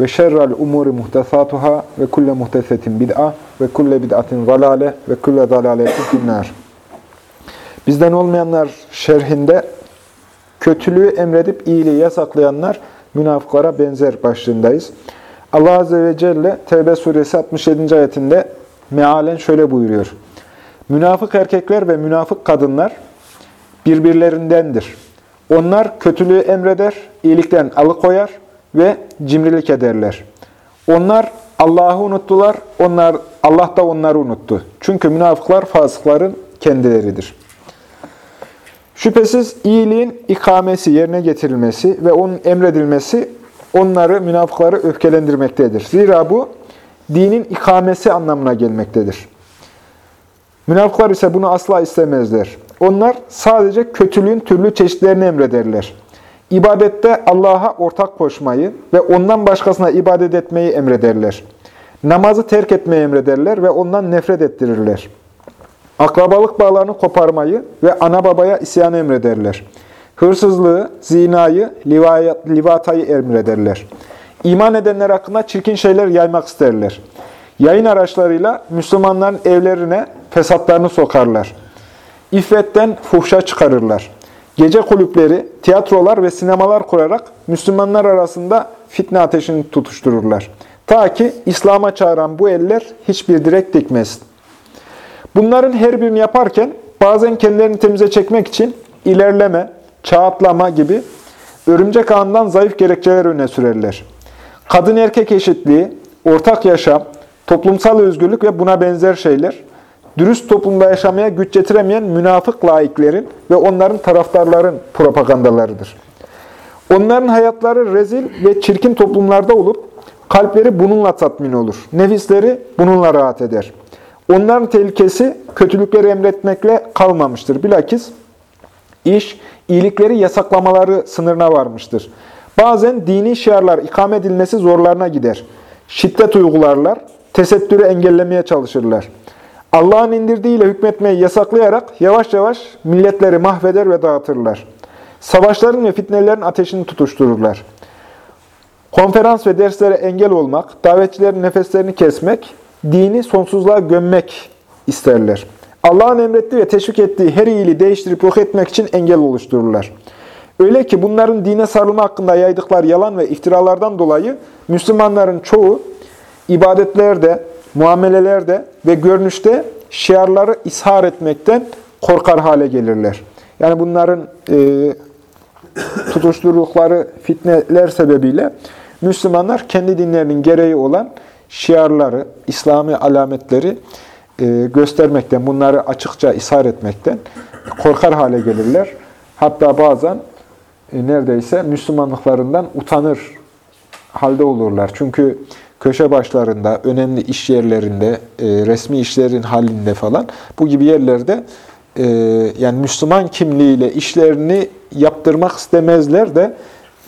ve şerrel umuri muhtesatuhâ ve kulle muhtesetin bid'a ve kulle bid'atin zalâle ve kulle zalâletin finnâr. Bizden olmayanlar şerhinde kötülüğü emredip iyiliği yasaklayanlar münafıklara benzer başlığındayız. Allah Azze ve Celle Tevbe suresi 67. ayetinde mealen şöyle buyuruyor. Münafık erkekler ve münafık kadınlar birbirlerindendir. Onlar kötülüğü emreder, iyilikten alıkoyar ve cimrilik ederler. Onlar Allah'ı unuttular, onlar Allah da onları unuttu. Çünkü münafıklar fasıkların kendileridir. Şüphesiz iyiliğin ikamesi, yerine getirilmesi ve onun emredilmesi onları, münafıkları öfkelendirmektedir. Zira bu dinin ikamesi anlamına gelmektedir. Münafıklar ise bunu asla istemezler. Onlar sadece kötülüğün türlü çeşitlerini emrederler. İbadette Allah'a ortak koşmayı ve ondan başkasına ibadet etmeyi emrederler. Namazı terk etmeyi emrederler ve ondan nefret ettirirler. Akrabalık bağlarını koparmayı ve ana babaya isyanı emrederler. Hırsızlığı, zinayı, livatayı emrederler. İman edenler hakkında çirkin şeyler yaymak isterler. Yayın araçlarıyla Müslümanların evlerine fesatlarını sokarlar. İffetten fuhşa çıkarırlar. Gece kulüpleri, tiyatrolar ve sinemalar kurarak Müslümanlar arasında fitne ateşini tutuştururlar. Ta ki İslam'a çağıran bu eller hiçbir direk dikmesin. Bunların her birini yaparken bazen kendilerini temize çekmek için ilerleme, çağatlama gibi örümcek ağından zayıf gerekçeler öne sürerler. Kadın erkek eşitliği, ortak yaşam, toplumsal özgürlük ve buna benzer şeyler, dürüst toplumda yaşamaya güç getiremeyen münafık laiklerin ve onların taraftarların propagandalarıdır. Onların hayatları rezil ve çirkin toplumlarda olup, kalpleri bununla tatmin olur. Nefisleri bununla rahat eder. Onların tehlikesi kötülükleri emretmekle kalmamıştır. Bilakis iş, iyilikleri yasaklamaları sınırına varmıştır. Bazen dini şiarlar ikame edilmesi zorlarına gider. Şiddet uygularlar, tesettürü engellemeye çalışırlar. Allah'ın indirdiğiyle hükmetmeyi yasaklayarak yavaş yavaş milletleri mahveder ve dağıtırlar. Savaşların ve fitnelerin ateşini tutuştururlar. Konferans ve derslere engel olmak, davetçilerin nefeslerini kesmek, dini sonsuzluğa gömmek isterler. Allah'ın emrettiği ve teşvik ettiği her iyiliği değiştirip yok etmek için engel oluştururlar. Öyle ki bunların dine sarılma hakkında yaydıkları yalan ve iftiralardan dolayı Müslümanların çoğu ibadetlerde, muamelelerde ve görünüşte şiarları ishar etmekten korkar hale gelirler. Yani bunların e, tutuşturdukları fitneler sebebiyle Müslümanlar kendi dinlerinin gereği olan şiarları, İslami alametleri e, göstermekten, bunları açıkça ishar etmekten korkar hale gelirler. Hatta bazen e, neredeyse Müslümanlıklarından utanır halde olurlar. Çünkü köşe başlarında, önemli iş yerlerinde, e, resmi işlerin halinde falan bu gibi yerlerde e, yani Müslüman kimliğiyle işlerini yaptırmak istemezler de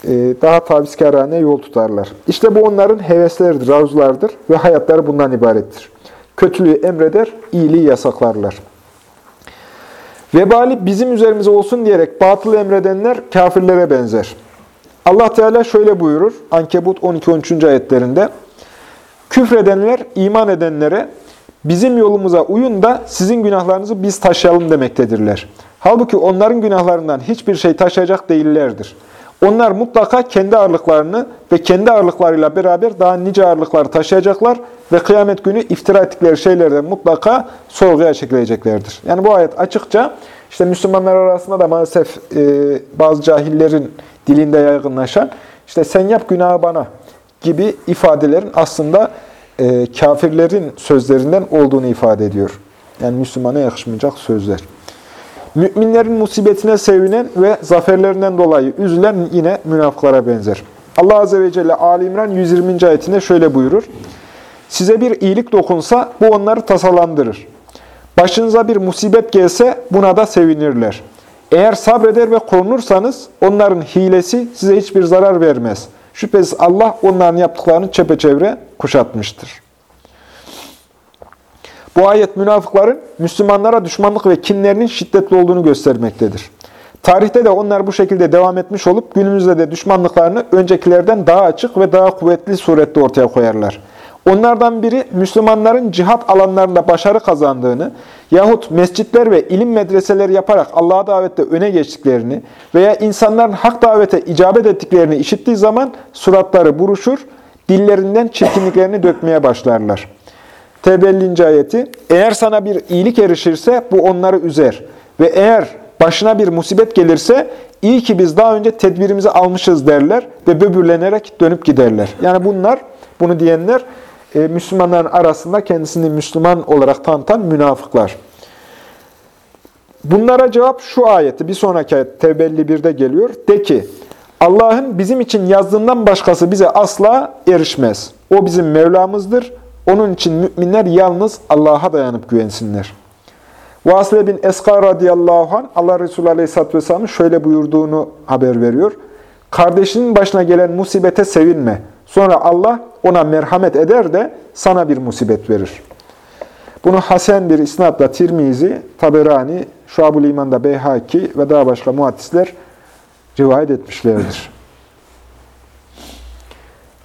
e, daha tavizkarane yol tutarlar. İşte bu onların hevesleridir, arzulardır ve hayatları bundan ibarettir. Kötülüğü emreder, iyiliği yasaklarlar. Vebali bizim üzerimize olsun diyerek batıl emredenler kafirlere benzer. Allah Teala şöyle buyurur, Ankebut 12-13. ayetlerinde, Küfredenler iman edenlere bizim yolumuza uyun da sizin günahlarınızı biz taşıyalım demektedirler. Halbuki onların günahlarından hiçbir şey taşıyacak değillerdir. Onlar mutlaka kendi ağırlıklarını ve kendi ağırlıklarıyla beraber daha nice ağırlıklar taşıyacaklar ve kıyamet günü iftira ettikleri şeylerden mutlaka sorguya çekileceklerdir. Yani bu ayet açıkça işte Müslümanlar arasında da maalesef e, bazı cahillerin dilinde yaygınlaşan işte sen yap günahı bana gibi ifadelerin aslında e, kafirlerin sözlerinden olduğunu ifade ediyor. Yani Müslümana yakışmayacak sözler. Müminlerin musibetine sevinen ve zaferlerinden dolayı üzülen yine münafıklara benzer. Allah Azze ve Celle Ali İmran 120. ayetinde şöyle buyurur. Size bir iyilik dokunsa bu onları tasalandırır. Başınıza bir musibet gelse buna da sevinirler. Eğer sabreder ve korunursanız onların hilesi size hiçbir zarar vermez. Şüphesiz Allah onların yaptıklarını çepeçevre kuşatmıştır. Bu ayet münafıkların Müslümanlara düşmanlık ve kinlerinin şiddetli olduğunu göstermektedir. Tarihte de onlar bu şekilde devam etmiş olup günümüzde de düşmanlıklarını öncekilerden daha açık ve daha kuvvetli surette ortaya koyarlar. Onlardan biri Müslümanların cihat alanlarında başarı kazandığını yahut mescitler ve ilim medreseleri yaparak Allah'a davette öne geçtiklerini veya insanların hak davete icabet ettiklerini işittiği zaman suratları buruşur, dillerinden çirkinliklerini dökmeye başlarlar. Tevbe 50. ayeti, eğer sana bir iyilik erişirse bu onları üzer ve eğer başına bir musibet gelirse iyi ki biz daha önce tedbirimizi almışız derler ve böbürlenerek dönüp giderler. Yani bunlar, bunu diyenler e, Müslümanların arasında kendisini Müslüman olarak tanıtan münafıklar. Bunlara cevap şu ayeti, bir sonraki ayet Tevbe 51'de geliyor. De ki, Allah'ın bizim için yazdığından başkası bize asla erişmez. O bizim Mevlamızdır. Onun için müminler yalnız Allah'a dayanıp güvensinler. Vasile bin Eska radıyallahu anh Allah Resulü aleyhisselatü vesselamın şöyle buyurduğunu haber veriyor. Kardeşinin başına gelen musibete sevinme. Sonra Allah ona merhamet eder de sana bir musibet verir. Bunu Hasan bir isnatla Tirmizi, Taberani, Şuab-ül İman'da Beyhaki ve daha başka muhaddisler rivayet etmişlerdir.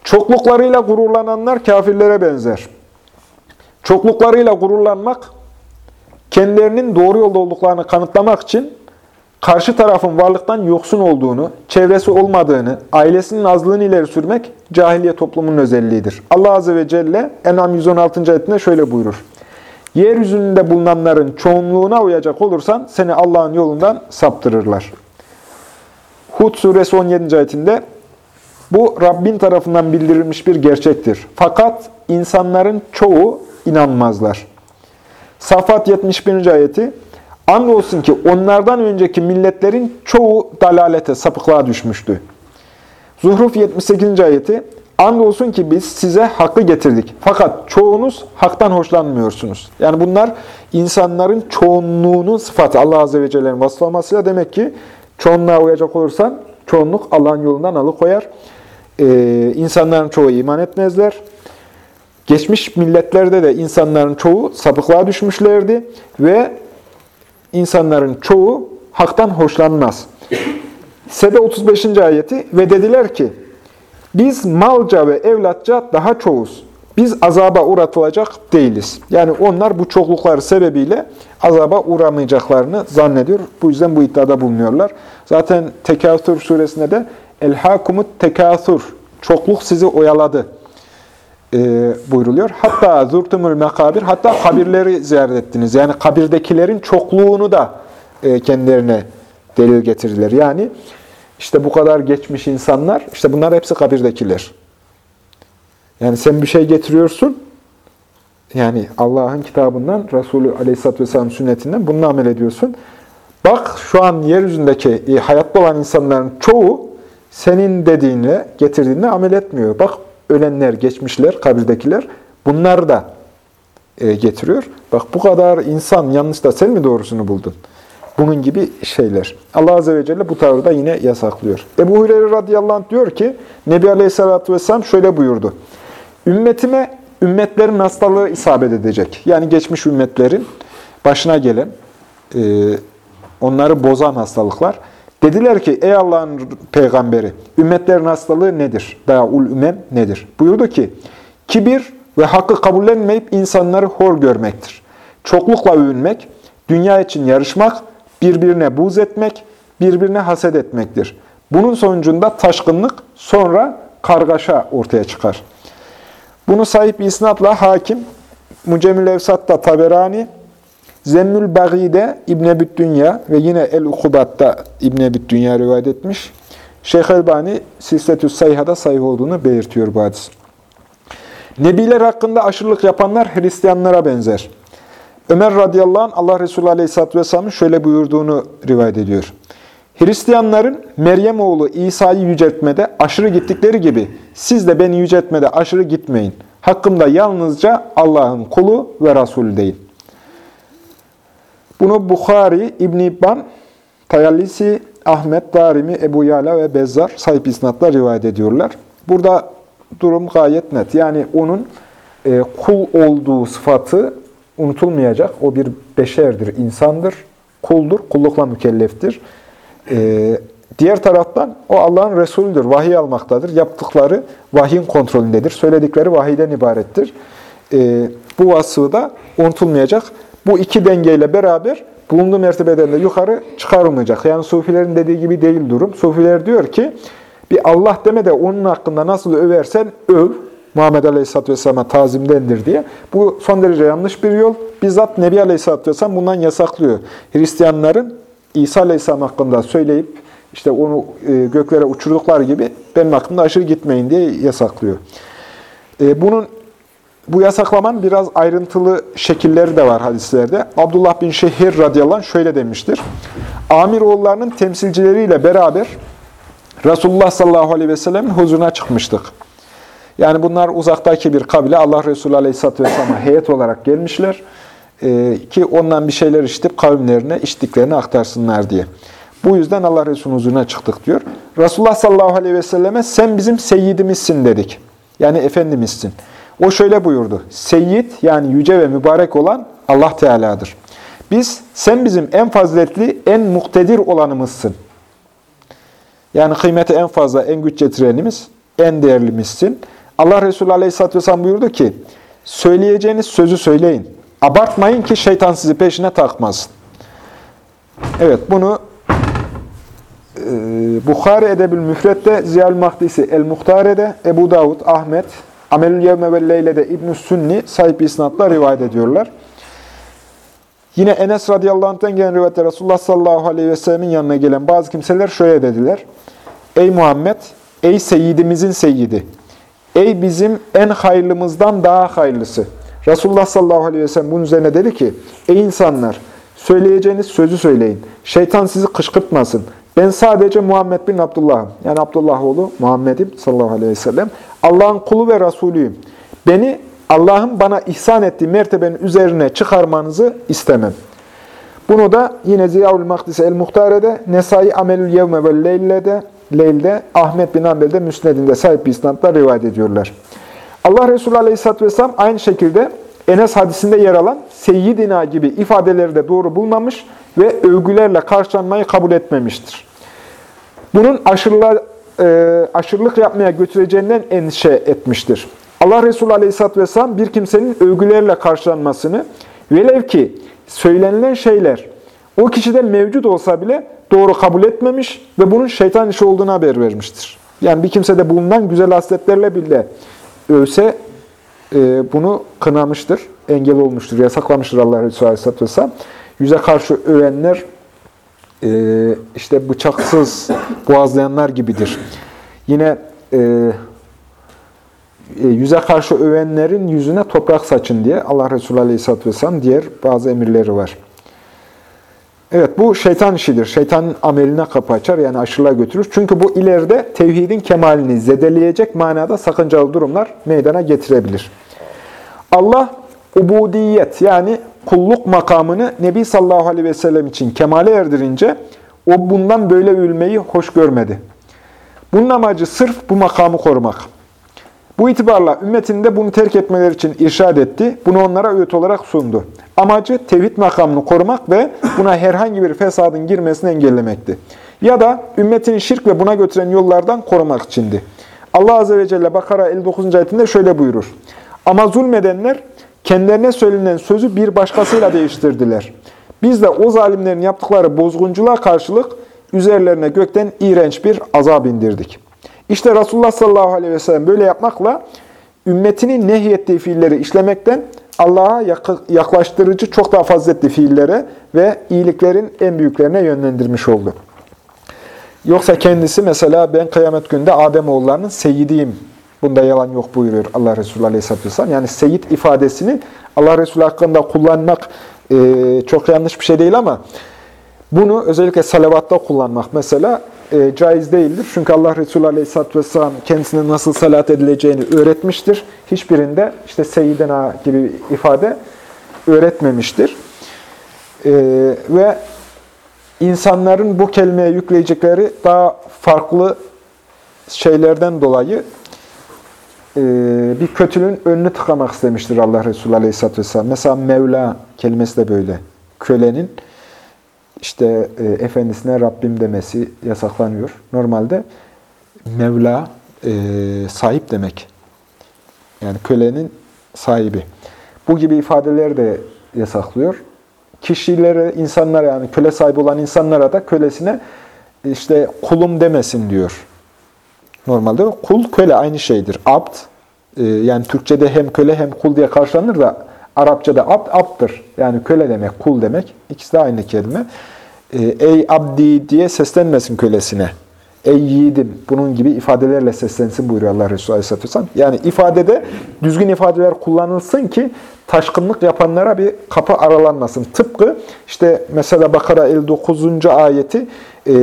Çokluklarıyla gururlananlar kafirlere benzer. Çokluklarıyla gururlanmak, kendilerinin doğru yolda olduklarını kanıtlamak için karşı tarafın varlıktan yoksun olduğunu, çevresi olmadığını, ailesinin azlığını ileri sürmek cahiliye toplumunun özelliğidir. Allah Azze ve Celle En'am 116. ayetinde şöyle buyurur. Yeryüzünde bulunanların çoğunluğuna uyacak olursan seni Allah'ın yolundan saptırırlar. Hud suresi 17. ayetinde bu Rabbin tarafından bildirilmiş bir gerçektir. Fakat insanların çoğu inanmazlar. Safat 71. ayeti Andolsun ki onlardan önceki milletlerin çoğu dalalete, sapıklığa düşmüştü. Zuhruf 78. ayeti Andolsun ki biz size hakkı getirdik. Fakat çoğunuz haktan hoşlanmıyorsunuz. Yani bunlar insanların çoğunluğunun sıfatı. Allah Azze ve Celle'nin vasıflamasıyla demek ki çoğunluğa uyacak olursan çoğunluk Allah'ın yolundan alıkoyar. Ee, insanların çoğu iman etmezler. Geçmiş milletlerde de insanların çoğu sapıklığa düşmüşlerdi ve insanların çoğu haktan hoşlanmaz. Sebe 35. ayeti ve dediler ki biz malca ve evlatça daha çoğuz. Biz azaba uğratılacak değiliz. Yani onlar bu çoklukları sebebiyle azaba uğramayacaklarını zannediyor. Bu yüzden bu iddiada bulunuyorlar. Zaten Tekâthür suresinde de El-Hakumut Tekâthur, çokluk sizi oyaladı e, buyruluyor. Hatta zurtumul mekabir, hatta kabirleri ziyaret ettiniz. Yani kabirdekilerin çokluğunu da e, kendilerine delil getirdiler. Yani işte bu kadar geçmiş insanlar, işte bunlar hepsi kabirdekiler. Yani sen bir şey getiriyorsun, yani Allah'ın kitabından, Resulü Aleyhisselatü Vesselam sünnetinden bununla amel ediyorsun. Bak şu an yeryüzündeki e, hayatta olan insanların çoğu senin dediğine, getirdiğine amel etmiyor. Bak ölenler, geçmişler, kabirdekiler bunlar da e, getiriyor. Bak bu kadar insan yanlış da sen mi doğrusunu buldun? Bunun gibi şeyler. Allah Azze ve Celle bu tavrı yine yasaklıyor. Ebu Hureyre radıyallahu anh diyor ki, Nebi Aleyhisselatü Vesselam şöyle buyurdu. Ümmetime, ümmetlerin hastalığı isabet edecek. Yani geçmiş ümmetlerin başına gelen, e, onları bozan hastalıklar. Dediler ki, ey Allah'ın peygamberi, ümmetlerin hastalığı nedir? Da'ul ümem nedir? Buyurdu ki, kibir ve hakkı kabullenmeyip insanları hor görmektir. Çoklukla övünmek, dünya için yarışmak, birbirine buz etmek, birbirine haset etmektir. Bunun sonucunda taşkınlık, sonra kargaşa ortaya çıkar. Bunu sahip isnatla hakim, Mucemül Evsat'ta Taberani, Zemmül Bagi'de İbn Ebi Dünya ve yine El-Ukubat'ta İbn Ebi Dünya rivayet etmiş. Şeyh Elbani Silsetü Sayha'da sayı olduğunu belirtiyor bu hadis. Nebiler hakkında aşırılık yapanlar Hristiyanlara benzer. Ömer radıyallahu anh Allah Resulü aleyhisselatü vesselamın şöyle buyurduğunu rivayet ediyor. Hristiyanların Meryem oğlu İsa'yı yüceltmede aşırı gittikleri gibi siz de beni yüceltmede aşırı gitmeyin. Hakkımda yalnızca Allah'ın kulu ve Resulü deyin. Bunu Bukhari, İbn İbban, Tayalisi, Ahmet, Darimi, Ebu Yala ve Bezzar sahip isnatla rivayet ediyorlar. Burada durum gayet net. Yani onun e, kul olduğu sıfatı unutulmayacak. O bir beşerdir, insandır, kuldur, kullukla mükelleftir. E, diğer taraftan o Allah'ın Resulüdür, vahiy almaktadır. Yaptıkları vahyin kontrolündedir. Söyledikleri vahiyden ibarettir. E, bu vasfı da unutulmayacak. Bu iki dengeyle beraber bulunduğu mertebeden de yukarı çıkarılmayacak. Yani Sufilerin dediği gibi değil durum. Sufiler diyor ki, bir Allah deme de onun hakkında nasıl översen öv, Muhammed Aleyhisselatü Vesselam'a tazimdendir diye. Bu son derece yanlış bir yol. Bizzat Nebi Aleyhisselatü Vesselam bundan yasaklıyor. Hristiyanların İsa Aleyhisselam hakkında söyleyip, işte onu e, göklere uçurduklar gibi benim hakkımda aşırı gitmeyin diye yasaklıyor. E, bunun bu yasaklamanın biraz ayrıntılı şekilleri de var hadislerde. Abdullah bin Şehir radıyallahu şöyle demiştir. Amir oğullarının temsilcileriyle beraber Resulullah sallallahu aleyhi ve sellem'in huzuruna çıkmıştık. Yani bunlar uzaktaki bir kabile. Allah Resulü aleyhisselatü vesselam'a heyet olarak gelmişler. Ee, ki ondan bir şeyler işitip kavimlerine içtiklerini aktarsınlar diye. Bu yüzden Allah Resulü'nün huzuruna çıktık diyor. Resulullah sallallahu aleyhi ve selleme sen bizim seyyidimizsin dedik. Yani efendimizsin. O şöyle buyurdu. Seyyid yani yüce ve mübarek olan Allah Teala'dır. Biz sen bizim en faziletli, en muktedir olanımızsın. Yani kıymeti en fazla, en güç getirenimiz, en değerlimizsin. Allah Resulü Aleyhisselatü Vesselam buyurdu ki, söyleyeceğiniz sözü söyleyin. Abartmayın ki şeytan sizi peşine takmasın. Evet, bunu e, Bukhari Edebül Müfret'te, Ziyal Mahdisi El-Muhtare'de, Ebu Davud, Ahmet, Amelül Yevme ve Leyle'de İbn-i Sünni sahip isnatla rivayet ediyorlar. Yine Enes radıyallahu anh'tan gelen rivayette Resulullah sallallahu aleyhi ve sellemin yanına gelen bazı kimseler şöyle dediler. Ey Muhammed, ey seyyidimizin seyyidi, ey bizim en hayırlımızdan daha hayırlısı. Resulullah sallallahu aleyhi ve sellem bunun üzerine dedi ki, ey insanlar, söyleyeceğiniz sözü söyleyin. Şeytan sizi kışkırtmasın. Ben sadece Muhammed bin Abdullah'ım. Yani Abdullah oğlu Muhammed'im sallallahu aleyhi ve sellem. Allah'ın kulu ve Resulüyüm. Beni Allah'ın bana ihsan ettiği mertebenin üzerine çıkarmanızı istemem. Bunu da yine Ziyaul Makdis el-Muhtare'de, Nesai Amelül Yevme ve Leyl'de, Leyl'de, Ahmet bin Ambel'de Müsned'inde sahip bir rivayet ediyorlar. Allah Resulü Aleyhisselatü Vesselam aynı şekilde Enes hadisinde yer alan Seyyidina gibi ifadeleri de doğru bulmamış ve övgülerle karşılanmayı kabul etmemiştir. Bunun aşırıla, e, aşırılık yapmaya götüreceğinden endişe etmiştir. Allah Resulü Aleyhisselatü Vesselam bir kimsenin övgülerle karşılanmasını, velev ki söylenilen şeyler o kişide mevcut olsa bile doğru kabul etmemiş ve bunun şeytan işi olduğunu haber vermiştir. Yani bir kimsede bulunan güzel hasletlerle bile övse bunu kınamıştır, engel olmuştur, yasaklamıştır Allah Resulü Aleyhisselatü Vesselam. Yüze karşı övenler e, işte bıçaksız boğazlayanlar gibidir. Yine e, e, yüze karşı övenlerin yüzüne toprak saçın diye Allah Resulü Aleyhisselatü Vesselam diğer bazı emirleri var. Evet bu şeytan işidir. Şeytanın ameline kapı açar yani aşırılığa götürür. Çünkü bu ileride tevhidin kemalini zedeleyecek manada sakıncalı durumlar meydana getirebilir. Allah ubudiyet yani kulluk makamını Nebi sallallahu aleyhi ve sellem için kemale erdirince o bundan böyle ülmeyi hoş görmedi. Bunun amacı sırf bu makamı korumak. Bu itibarla ümmetinde bunu terk etmeleri için irşad etti. Bunu onlara öğüt olarak sundu. Amacı tevhid makamını korumak ve buna herhangi bir fesadın girmesini engellemekti. Ya da ümmetin şirk ve buna götüren yollardan korumak içindi. Allah Azze ve Celle Bakara 59. ayetinde şöyle buyurur. Ama zulmedenler kendilerine söylenen sözü bir başkasıyla değiştirdiler. Biz de o zalimlerin yaptıkları bozgunculuğa karşılık üzerlerine gökten iğrenç bir azap indirdik. İşte Resulullah sallallahu aleyhi ve sellem böyle yapmakla ümmetinin nehyettiği fiilleri işlemekten Allah'a yaklaştırıcı çok daha faziletli fiillere ve iyiliklerin en büyüklerine yönlendirmiş oldu. Yoksa kendisi mesela ben kıyamet günde Adem oğullarının seyyidiyim. Bunda yalan yok buyuruyor Allah Resulü Aleyhisselatü Vesselam. Yani seyit ifadesini Allah Resulü hakkında kullanmak e, çok yanlış bir şey değil ama Bunu özellikle salavatta kullanmak mesela e, caiz değildir. Çünkü Allah Resulü Aleyhisselatü Vesselam kendisine nasıl salat edileceğini öğretmiştir. Hiçbirinde işte Seyyidina gibi ifade öğretmemiştir. E, ve insanların bu kelimeye yükleyecekleri daha farklı şeylerden dolayı e, bir kötülüğün önünü tıkamak istemiştir Allah Resulü Aleyhisselatü Vesselam. Mesela Mevla kelimesi de böyle. Kölenin işte e, efendisine Rabbim demesi yasaklanıyor. Normalde Mevla e, sahip demek. Yani kölenin sahibi. Bu gibi ifadeler de yasaklıyor. Kişilere, insanlara yani köle sahibi olan insanlara da kölesine işte kulum demesin diyor. Normalde kul köle aynı şeydir. Abd e, yani Türkçe'de hem köle hem kul diye karşılanır da Arapçada abd abdır. Yani köle demek, kul demek. İkisi de aynı kelime. E, ey abdi diye seslenmesin kölesine. Ey yiğidim, bunun gibi ifadelerle seslensin buyuruyor Allah Resulü Aleyhisselatü Vesselam. Yani ifadede düzgün ifadeler kullanılsın ki taşkınlık yapanlara bir kapı aralanmasın. Tıpkı işte mesela Bakara 59. ayeti e,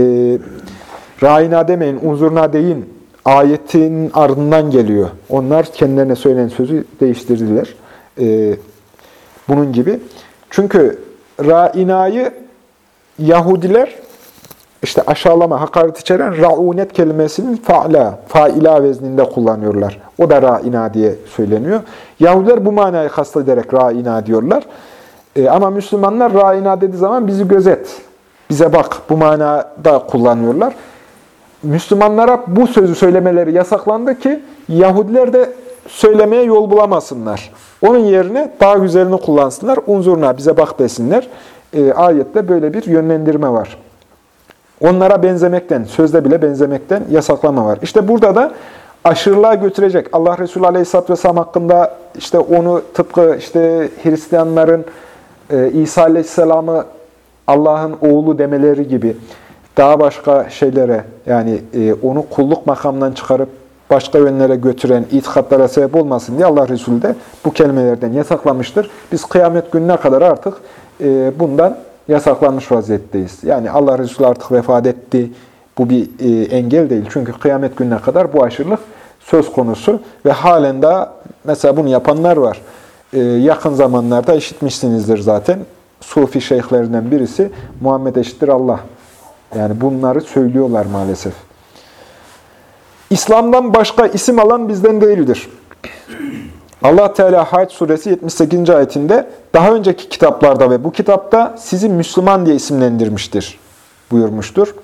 Ra'ina demeyin, unzurna deyin ayetin ardından geliyor. Onlar kendilerine söylenen sözü değiştirdiler. E, bunun gibi. Çünkü Ra'ina'yı Yahudiler işte aşağılama, hakaret içeren raunet kelimesinin fa'la, fa'ila vezninde kullanıyorlar. O da ra'ina diye söyleniyor. Yahudiler bu manayı kastederek ra'ina diyorlar. E, ama Müslümanlar ra'ina dediği zaman bizi gözet, bize bak bu manada kullanıyorlar. Müslümanlara bu sözü söylemeleri yasaklandı ki Yahudiler de söylemeye yol bulamasınlar. Onun yerine daha güzelini kullansınlar. Unzurna bize bak desinler. E, ayette böyle bir yönlendirme var. Onlara benzemekten, sözde bile benzemekten yasaklama var. İşte burada da aşırılığa götürecek. Allah Resulü Aleyhisselatü Vesselam hakkında işte onu tıpkı işte Hristiyanların e, İsa Aleyhisselam'ı Allah'ın oğlu demeleri gibi daha başka şeylere yani e, onu kulluk makamından çıkarıp başka yönlere götüren itikatlara sebep olmasın diye Allah Resulü de bu kelimelerden yasaklamıştır. Biz kıyamet gününe kadar artık e, bundan yasaklanmış vaziyetteyiz. Yani Allah Resulü artık vefat etti. Bu bir e, engel değil. Çünkü kıyamet gününe kadar bu aşırılık söz konusu ve halen daha mesela bunu yapanlar var. E, yakın zamanlarda işitmişsinizdir zaten. Sufi şeyhlerinden birisi Muhammed eşittir Allah. Yani bunları söylüyorlar maalesef. İslam'dan başka isim alan bizden değildir. Allah Teala Hac suresi 78. ayetinde daha önceki kitaplarda ve bu kitapta sizi Müslüman diye isimlendirmiştir buyurmuştur.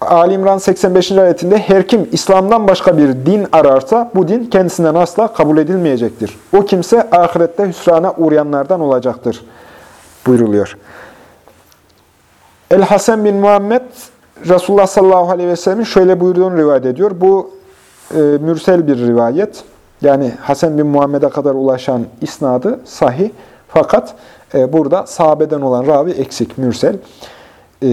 Ali İmran 85. ayetinde her kim İslam'dan başka bir din ararsa bu din kendisinden asla kabul edilmeyecektir. O kimse ahirette hüsrana uğrayanlardan olacaktır buyruluyor. El-Hasan bin Muhammed Resulullah sallallahu aleyhi ve sellemin şöyle buyurduğunu rivayet ediyor. Bu e, mürsel bir rivayet. Yani Hasan bin Muhammed'e kadar ulaşan isnadı sahih. Fakat e, burada sahabeden olan ravi eksik, mürsel. E,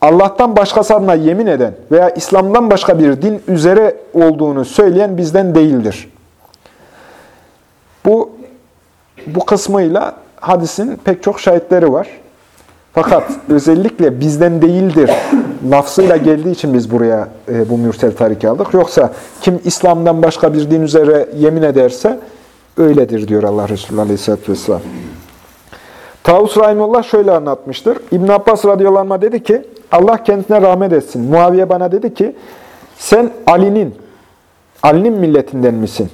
Allah'tan başkasına yemin eden veya İslam'dan başka bir din üzere olduğunu söyleyen bizden değildir. Bu bu kısmıyla hadisin pek çok şahitleri var. Fakat özellikle bizden değildir lafzıyla geldiği için biz buraya e, bu mürsel tariki aldık. Yoksa kim İslam'dan başka bir din üzere yemin ederse öyledir diyor Allah Resulü Aleyhisselatü Vesselam. Tavus Rahimullah şöyle anlatmıştır. İbn Abbas radıyallahu dedi ki, Allah kendisine rahmet etsin. Muaviye bana dedi ki, sen Ali'nin, Ali'nin milletinden misin?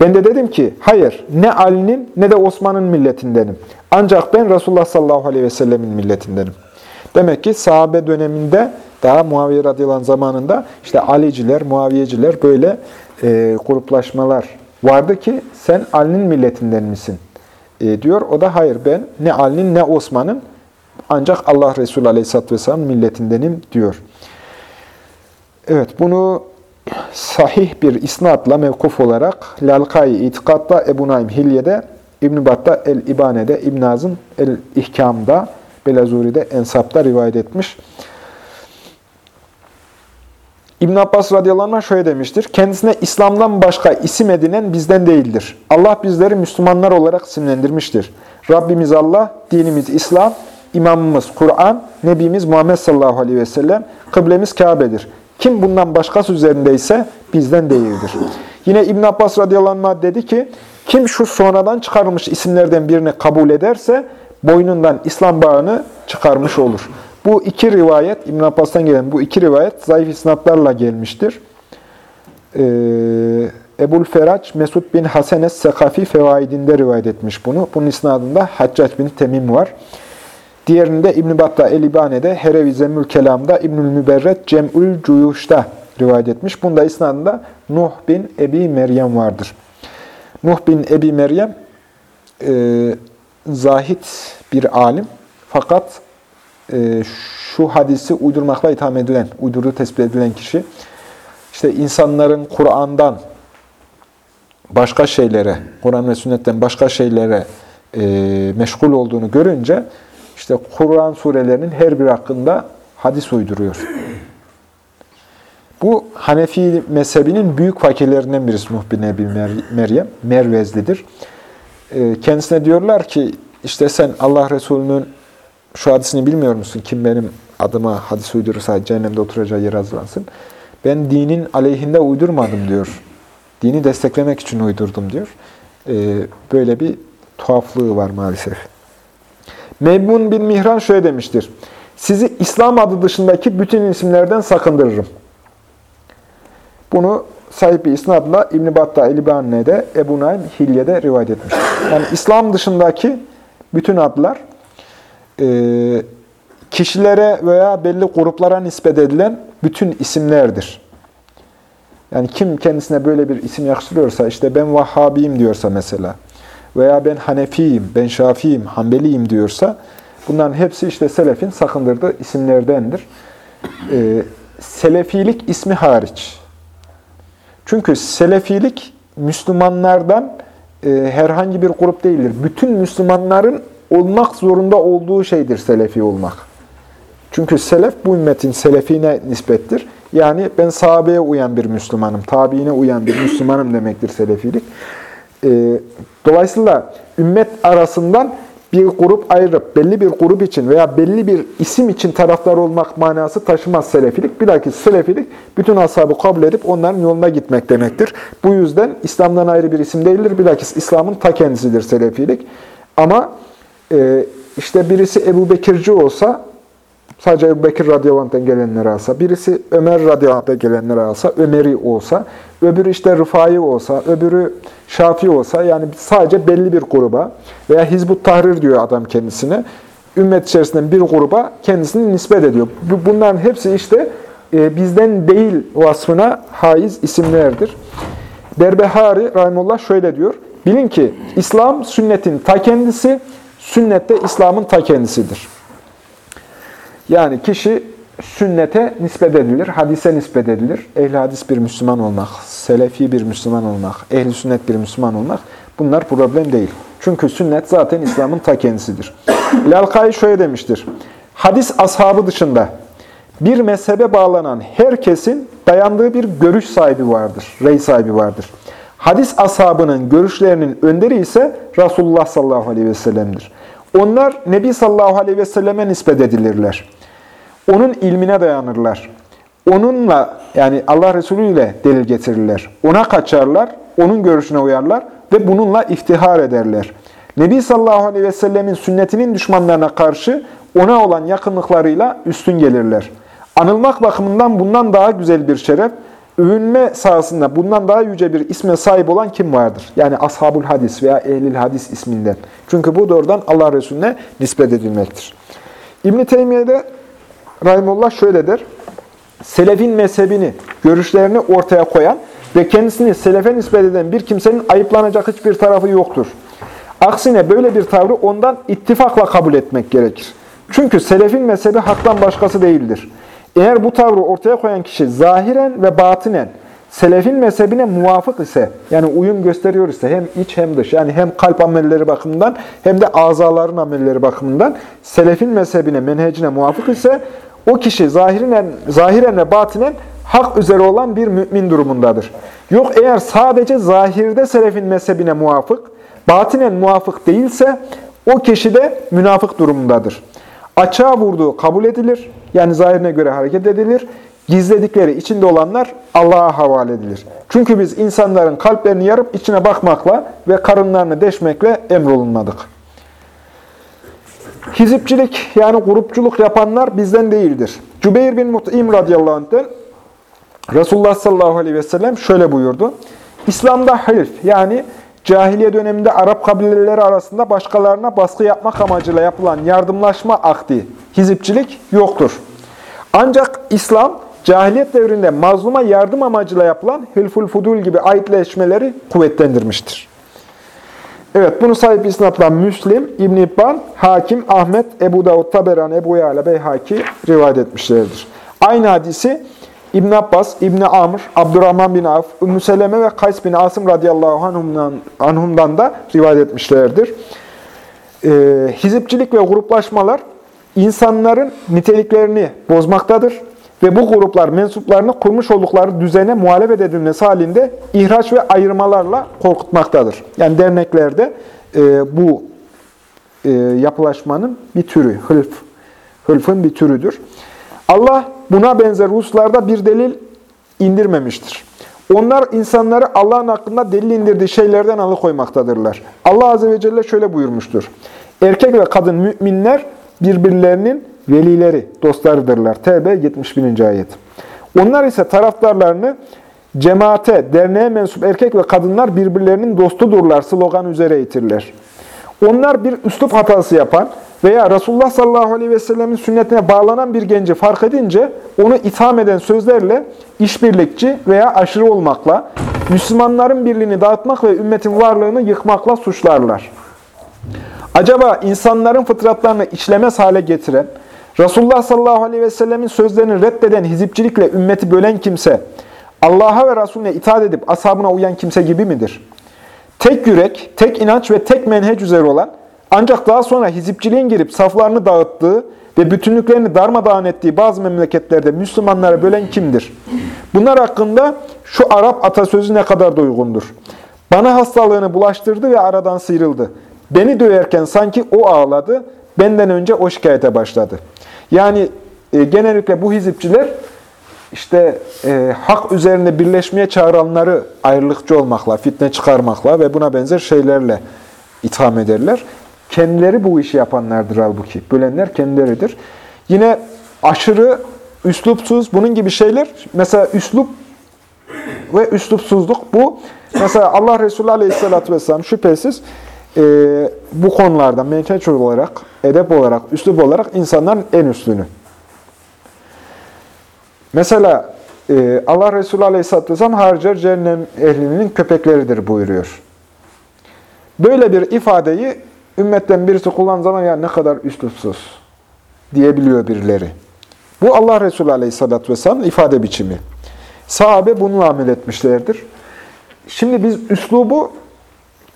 Ben de dedim ki, hayır, ne Ali'nin ne de Osman'ın milletindenim. Ancak ben Resulullah sallallahu aleyhi ve sellemin milletindenim. Demek ki sahabe döneminde daha Muaviye radıyallahu anh zamanında işte Aliciler, Muaviyeciler böyle e, gruplaşmalar vardı ki sen Ali'nin milletinden misin? E, diyor. O da hayır ben ne Ali'nin ne Osman'ın ancak Allah Resulü aleyhisselatü vesselam milletindenim diyor. Evet bunu sahih bir isnatla mevkuf olarak Lalkai İtikad'da, Ebu Naim Hilye'de, İbn-i Bat'ta, El-İbane'de, İbn Azım El-İhkam'da, Belazuri'de, Ensap'ta rivayet etmiş. İbn Abbas radıyallahu şöyle demiştir. Kendisine İslam'dan başka isim edinen bizden değildir. Allah bizleri Müslümanlar olarak isimlendirmiştir. Rabbimiz Allah, dinimiz İslam, imamımız Kur'an, Nebimiz Muhammed sallallahu aleyhi ve sellem, kıblemiz Kabe'dir. Kim bundan başkası üzerindeyse bizden değildir. Yine İbn Abbas radıyallahu anh dedi ki, kim şu sonradan çıkarılmış isimlerden birini kabul ederse boynundan İslam bağını çıkarmış olur. Bu iki rivayet, İbn Abbas'tan gelen bu iki rivayet zayıf isnatlarla gelmiştir. Ee, Ebul Feraç, Mesud bin Hasenes Sekafi Fevaidinde rivayet etmiş bunu. Bunun isnadında Haccac bin Temim var. Diğerinde İbn-i Battah El-İbane'de, Herevi Zemmül Kelam'da, İbnül Müberret Cem'ül Cuyuş'ta rivayet etmiş. Bunda isnadında Nuh bin Ebi Meryem vardır. Nuh bin Ebi Meryem e, zahit bir alim fakat e, şu hadisi uydurmakla itham edilen, uydurduğu tespit edilen kişi işte insanların Kur'an'dan başka şeylere, Kur'an ve sünnetten başka şeylere e, meşgul olduğunu görünce işte Kur'an surelerinin her bir hakkında hadis uyduruyor. Bu Hanefi mezhebinin büyük fakirlerinden birisi Nuh bin Ebi Meryem, Mervezlidir. E, kendisine diyorlar ki işte sen Allah Resulü'nün şu hadisini bilmiyor musun? Kim benim adıma hadis uydurursa cehennemde oturacağı yer hazırlansın. Ben dinin aleyhinde uydurmadım diyor. Dini desteklemek için uydurdum diyor. Ee, böyle bir tuhaflığı var maalesef. Mebmun bin Mihran şöyle demiştir. Sizi İslam adı dışındaki bütün isimlerden sakındırırım. Bunu sahip bir isnadla İbn-i Battah El-İbanne'de, Ebu Naim Hilye'de rivayet etmiştir. Yani İslam dışındaki bütün adlar e, kişilere veya belli gruplara nispet edilen bütün isimlerdir. Yani kim kendisine böyle bir isim yakıştırıyorsa, işte ben Vahhabiyim diyorsa mesela veya ben Hanefiyim, ben Şafiyim, Hanbeliyim diyorsa bunların hepsi işte Selefin sakındırdığı isimlerdendir. Ee, Selefilik ismi hariç. Çünkü Selefilik Müslümanlardan e, herhangi bir grup değildir. Bütün Müslümanların olmak zorunda olduğu şeydir Selefi olmak. Çünkü Selef bu ümmetin Selefine nispettir. Yani ben sahabeye uyan bir Müslümanım, tabiine uyan bir Müslümanım demektir Selefilik. Ee, dolayısıyla ümmet arasından bir grup ayırıp belli bir grup için veya belli bir isim için taraftar olmak manası taşımaz Selefilik. Bilakis Selefilik bütün ashabı kabul edip onların yoluna gitmek demektir. Bu yüzden İslam'dan ayrı bir isim değildir. Bilakis İslam'ın ta kendisidir Selefilik. Ama e, işte birisi Ebu Bekirci olsa Sadece Ebu Bekir radıyallahu gelenleri alsa, birisi Ömer radıyallahu gelenleri alsa, Ömeri olsa, öbürü işte Rıfai olsa, öbürü Şafii olsa, yani sadece belli bir gruba veya Hizbut Tahrir diyor adam kendisine, ümmet içerisinden bir gruba kendisini nispet ediyor. Bunların hepsi işte e, bizden değil vasfına haiz isimlerdir. Berbehari Rahimullah şöyle diyor, bilin ki İslam sünnetin ta kendisi, sünnette İslam'ın ta kendisidir. Yani kişi sünnete nispet edilir, hadise nispet edilir. Ehli hadis bir Müslüman olmak, selefi bir Müslüman olmak, ehli sünnet bir Müslüman olmak bunlar problem değil. Çünkü sünnet zaten İslam'ın ta kendisidir. Lalkai şöyle demiştir. Hadis ashabı dışında bir mezhebe bağlanan herkesin dayandığı bir görüş sahibi vardır, rey sahibi vardır. Hadis ashabının görüşlerinin önderi ise Resulullah sallallahu aleyhi ve sellem'dir. Onlar Nebi sallallahu aleyhi ve selleme nispet edilirler. Onun ilmine dayanırlar. Onunla yani Allah Resulü ile delil getirirler. Ona kaçarlar, onun görüşüne uyarlar ve bununla iftihar ederler. Nebi sallallahu aleyhi ve sellemin sünnetinin düşmanlarına karşı ona olan yakınlıklarıyla üstün gelirler. Anılmak bakımından bundan daha güzel bir şeref, övünme sahasında bundan daha yüce bir isme sahip olan kim vardır? Yani ashabul hadis veya ehlil hadis isminden. Çünkü bu doğrudan Allah Resulüne nispet edilmektir. İbn-i Teymiye'de Rahimullah şöyle der. Selefin mezhebini, görüşlerini ortaya koyan ve kendisini selefe nispet eden bir kimsenin ayıplanacak hiçbir tarafı yoktur. Aksine böyle bir tavrı ondan ittifakla kabul etmek gerekir. Çünkü selefin mezhebi haktan başkası değildir. Eğer bu tavrı ortaya koyan kişi zahiren ve batinen selefin mezhebine muvafık ise, yani uyum gösteriyor ise hem iç hem dış, yani hem kalp amelleri bakımından hem de azaların amelleri bakımından selefin mezhebine, menhecine muvafık ise o kişi zahiren, zahiren ve batinen hak üzere olan bir mümin durumundadır. Yok eğer sadece zahirde selefin mezhebine muvafık, batinen muvafık değilse o kişi de münafık durumundadır. Açığa vurduğu kabul edilir. Yani zahirine göre hareket edilir. Gizledikleri içinde olanlar Allah'a havale edilir. Çünkü biz insanların kalplerini yarıp içine bakmakla ve karınlarını deşmekle emrolunmadık. Hizipçilik yani grupçuluk yapanlar bizden değildir. Cübeyr bin Mut'im radıyallahu anh'ten Resulullah sallallahu aleyhi ve sellem şöyle buyurdu. İslam'da halif yani cahiliye döneminde Arap kabileleri arasında başkalarına baskı yapmak amacıyla yapılan yardımlaşma akdi, hizipçilik yoktur. Ancak İslam cahiliyet devrinde mazluma yardım amacıyla yapılan hülful fudul gibi ayetleşmeleri kuvvetlendirmiştir. Evet, bunu sahip isnatla Müslim, İbn İbban, Hakim, Ahmet, Ebu Davud, Taberan, Ebu Yala, Beyhaki rivayet etmişlerdir. Aynı hadisi İbn Abbas, İbn Amr, Abdurrahman bin Avf, Ümmü Seleme ve Kays bin Asım radıyallahu anhumdan, anhumdan da rivayet etmişlerdir. Ee, hizipçilik ve gruplaşmalar insanların niteliklerini bozmaktadır ve bu gruplar mensuplarını kurmuş oldukları düzene muhalefet edilmesi halinde ihraç ve ayırmalarla korkutmaktadır. Yani derneklerde e, bu e, yapılaşmanın bir türü, hılf, hılfın bir türüdür. Allah buna benzer hususlarda bir delil indirmemiştir. Onlar insanları Allah'ın hakkında delil indirdiği şeylerden alıkoymaktadırlar. Allah Azze ve Celle şöyle buyurmuştur. Erkek ve kadın müminler birbirlerinin velileri, dostlarıdırlar. Tevbe 71. ayet. Onlar ise taraftarlarını cemaate, derneğe mensup erkek ve kadınlar birbirlerinin dostudurlar slogan üzere itirler. Onlar bir üslup hatası yapan veya Resulullah sallallahu aleyhi ve sellemin sünnetine bağlanan bir genci fark edince onu itham eden sözlerle işbirlikçi veya aşırı olmakla, Müslümanların birliğini dağıtmak ve ümmetin varlığını yıkmakla suçlarlar. Acaba insanların fıtratlarını işlemez hale getiren, Resulullah sallallahu aleyhi ve sellemin sözlerini reddeden hizipçilikle ümmeti bölen kimse, Allah'a ve Resulüne itaat edip ashabına uyan kimse gibi midir? Tek yürek, tek inanç ve tek menhec üzere olan, ancak daha sonra hizipçiliğin girip saflarını dağıttığı ve bütünlüklerini darmadağın ettiği bazı memleketlerde Müslümanlara bölen kimdir? Bunlar hakkında şu Arap atasözü ne kadar da uygundur. Bana hastalığını bulaştırdı ve aradan sıyrıldı. Beni döverken sanki o ağladı, benden önce o şikayete başladı. Yani e, genellikle bu hizipçiler işte e, hak üzerinde birleşmeye çağıranları ayrılıkçı olmakla, fitne çıkarmakla ve buna benzer şeylerle itham ederler. Kendileri bu işi yapanlardır halbuki. Bölenler kendileridir. Yine aşırı, üslupsuz, bunun gibi şeyler, mesela üslup ve üslupsuzluk bu. Mesela Allah Resulü Aleyhisselatü Vesselam şüphesiz e, bu konularda menteç olarak, edep olarak, üslup olarak insanların en üstünü. Mesela e, Allah Resulü Aleyhisselatü Vesselam harcar cehennem ehlinin köpekleridir buyuruyor. Böyle bir ifadeyi ümmetten birisi kullandığı zaman ya ne kadar üslupsuz diyebiliyor birileri. Bu Allah Resulü Aleyhisselatü Vesselam'ın ifade biçimi. Sahabe bunu amel etmişlerdir. Şimdi biz üslubu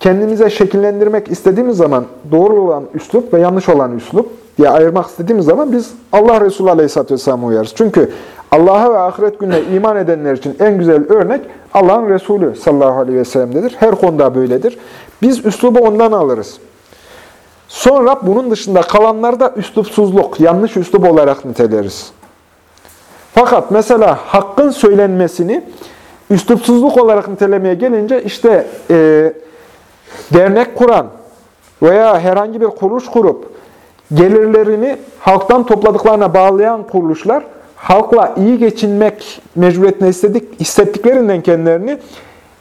kendimize şekillendirmek istediğimiz zaman doğru olan üslup ve yanlış olan üslup diye ayırmak istediğimiz zaman biz Allah Resulü Aleyhisselatü Vesselam'a uyarız. Çünkü Allah'a ve ahiret gününe iman edenler için en güzel örnek Allah'ın Resulü sallallahu aleyhi ve sellem'dedir. Her konuda böyledir. Biz üslubu ondan alırız. Sonra bunun dışında kalanları da üslupsuzluk, yanlış üslup olarak niteleriz. Fakat mesela hakkın söylenmesini üslupsuzluk olarak nitelemeye gelince işte e, dernek kuran veya herhangi bir kuruluş kurup gelirlerini halktan topladıklarına bağlayan kuruluşlar halkla iyi geçinmek mecburiyetine istedik, hissettiklerinden kendilerini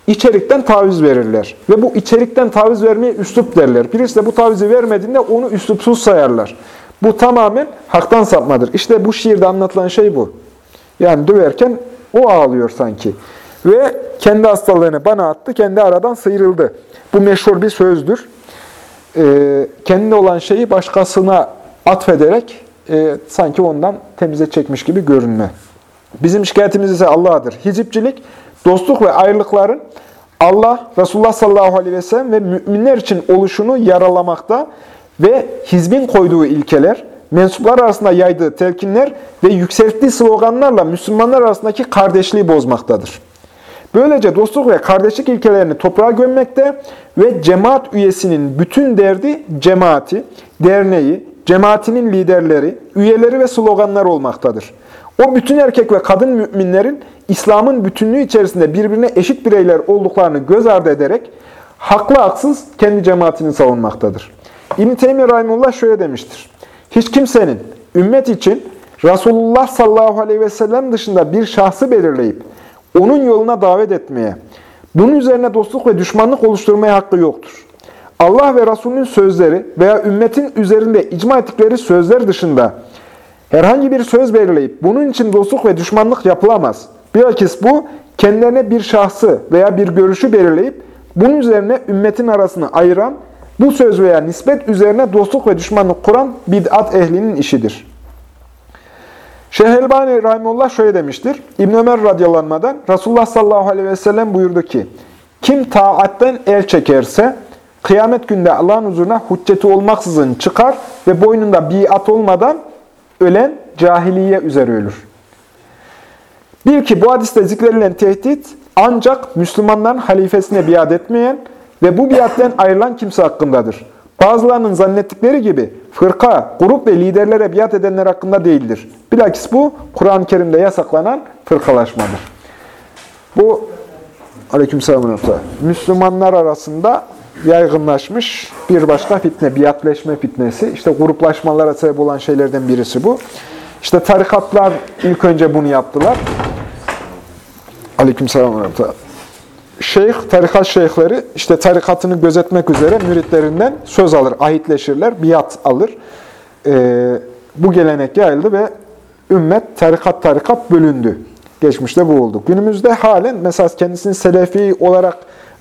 içerikten taviz verirler. Ve bu içerikten taviz vermeye üslup derler. Birisi de bu tavizi vermediğinde onu üslupsuz sayarlar. Bu tamamen haktan sapmadır. İşte bu şiirde anlatılan şey bu. Yani döverken o ağlıyor sanki. Ve kendi hastalığını bana attı, kendi aradan sıyrıldı. Bu meşhur bir sözdür. Ee, kendi olan şeyi başkasına atfederek e, sanki ondan temize çekmiş gibi görünme. Bizim şikayetimiz ise Allah'adır. Hizipçilik, dostluk ve ayrılıkların Allah, Resulullah sallallahu aleyhi ve sellem ve müminler için oluşunu yaralamakta ve hizbin koyduğu ilkeler, mensuplar arasında yaydığı telkinler ve yükselttiği sloganlarla Müslümanlar arasındaki kardeşliği bozmaktadır. Böylece dostluk ve kardeşlik ilkelerini toprağa gömmekte ve cemaat üyesinin bütün derdi cemaati, derneği, cemaatinin liderleri, üyeleri ve sloganlar olmaktadır. O bütün erkek ve kadın müminlerin İslam'ın bütünlüğü içerisinde birbirine eşit bireyler olduklarını göz ardı ederek haklı haksız kendi cemaatini savunmaktadır. İbn-i Teymi şöyle demiştir. Hiç kimsenin ümmet için Resulullah sallallahu aleyhi ve sellem dışında bir şahsı belirleyip onun yoluna davet etmeye, bunun üzerine dostluk ve düşmanlık oluşturmaya hakkı yoktur. Allah ve Resulünün sözleri veya ümmetin üzerinde icma ettikleri sözler dışında herhangi bir söz belirleyip bunun için dostluk ve düşmanlık yapılamaz. Bilakis bu kendilerine bir şahsı veya bir görüşü belirleyip bunun üzerine ümmetin arasını ayıran, bu söz veya nispet üzerine dostluk ve düşmanlık kuran bid'at ehlinin işidir. Şeyh Elbani Rahimullah şöyle demiştir. İbn Ömer radyalanmadan Resulullah sallallahu aleyhi ve sellem buyurdu ki, kim taatten el çekerse, kıyamet günde Allah'ın huzuruna hücceti olmaksızın çıkar ve boynunda biat olmadan ölen cahiliye üzere ölür. Bil ki bu hadiste zikredilen tehdit ancak Müslümanların halifesine biat etmeyen ve bu biatten ayrılan kimse hakkındadır. Bazılarının zannettikleri gibi fırka, grup ve liderlere biat edenler hakkında değildir. Bilakis bu Kur'an-ı Kerim'de yasaklanan fırkalaşmadır. Bu aleykümselam Müslümanlar arasında yaygınlaşmış bir başka fitne, biatleşme fitnesi. İşte gruplaşmalara sebep olan şeylerden birisi bu. İşte tarikatlar ilk önce bunu yaptılar. Aleykümselam Şeyh, tarikat şeyhleri işte tarikatını gözetmek üzere müritlerinden söz alır, ahitleşirler, biat alır. Ee, bu gelenek yayıldı ve ümmet tarikat tarikat bölündü. Geçmişte bu oldu. Günümüzde halen mesela kendisini selefi olarak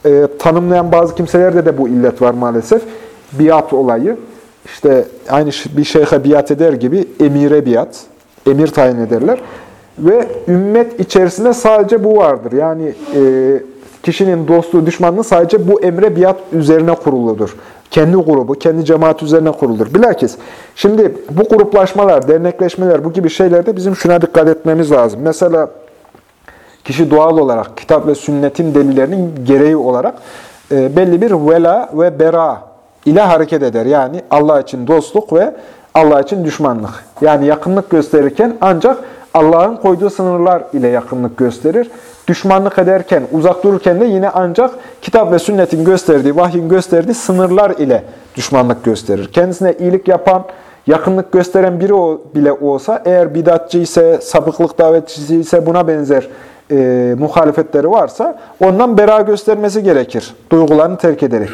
e, tanımlayan bazı kimselerde de bu illet var maalesef. Biat olayı. İşte aynı bir şeyhe biat eder gibi emire biat, emir tayin ederler. Ve ümmet içerisinde sadece bu vardır. Yani e, kişinin dostluğu, düşmanlığı sadece bu emre biat üzerine kuruludur. Kendi grubu, kendi cemaat üzerine kurulur. Bilakis şimdi bu gruplaşmalar, dernekleşmeler, bu gibi şeylerde bizim şuna dikkat etmemiz lazım. Mesela kişi doğal olarak kitap ve sünnetin delillerinin gereği olarak e, belli bir vela ve bera ile hareket eder. Yani Allah için dostluk ve Allah için düşmanlık. Yani yakınlık gösterirken ancak Allah'ın koyduğu sınırlar ile yakınlık gösterir. Düşmanlık ederken, uzak dururken de yine ancak kitap ve sünnetin gösterdiği, vahyin gösterdiği sınırlar ile düşmanlık gösterir. Kendisine iyilik yapan, yakınlık gösteren biri bile olsa, eğer bidatçı ise, sapıklık davetçisi ise buna benzer e, muhalefetleri varsa ondan bera göstermesi gerekir. Duygularını terk ederek.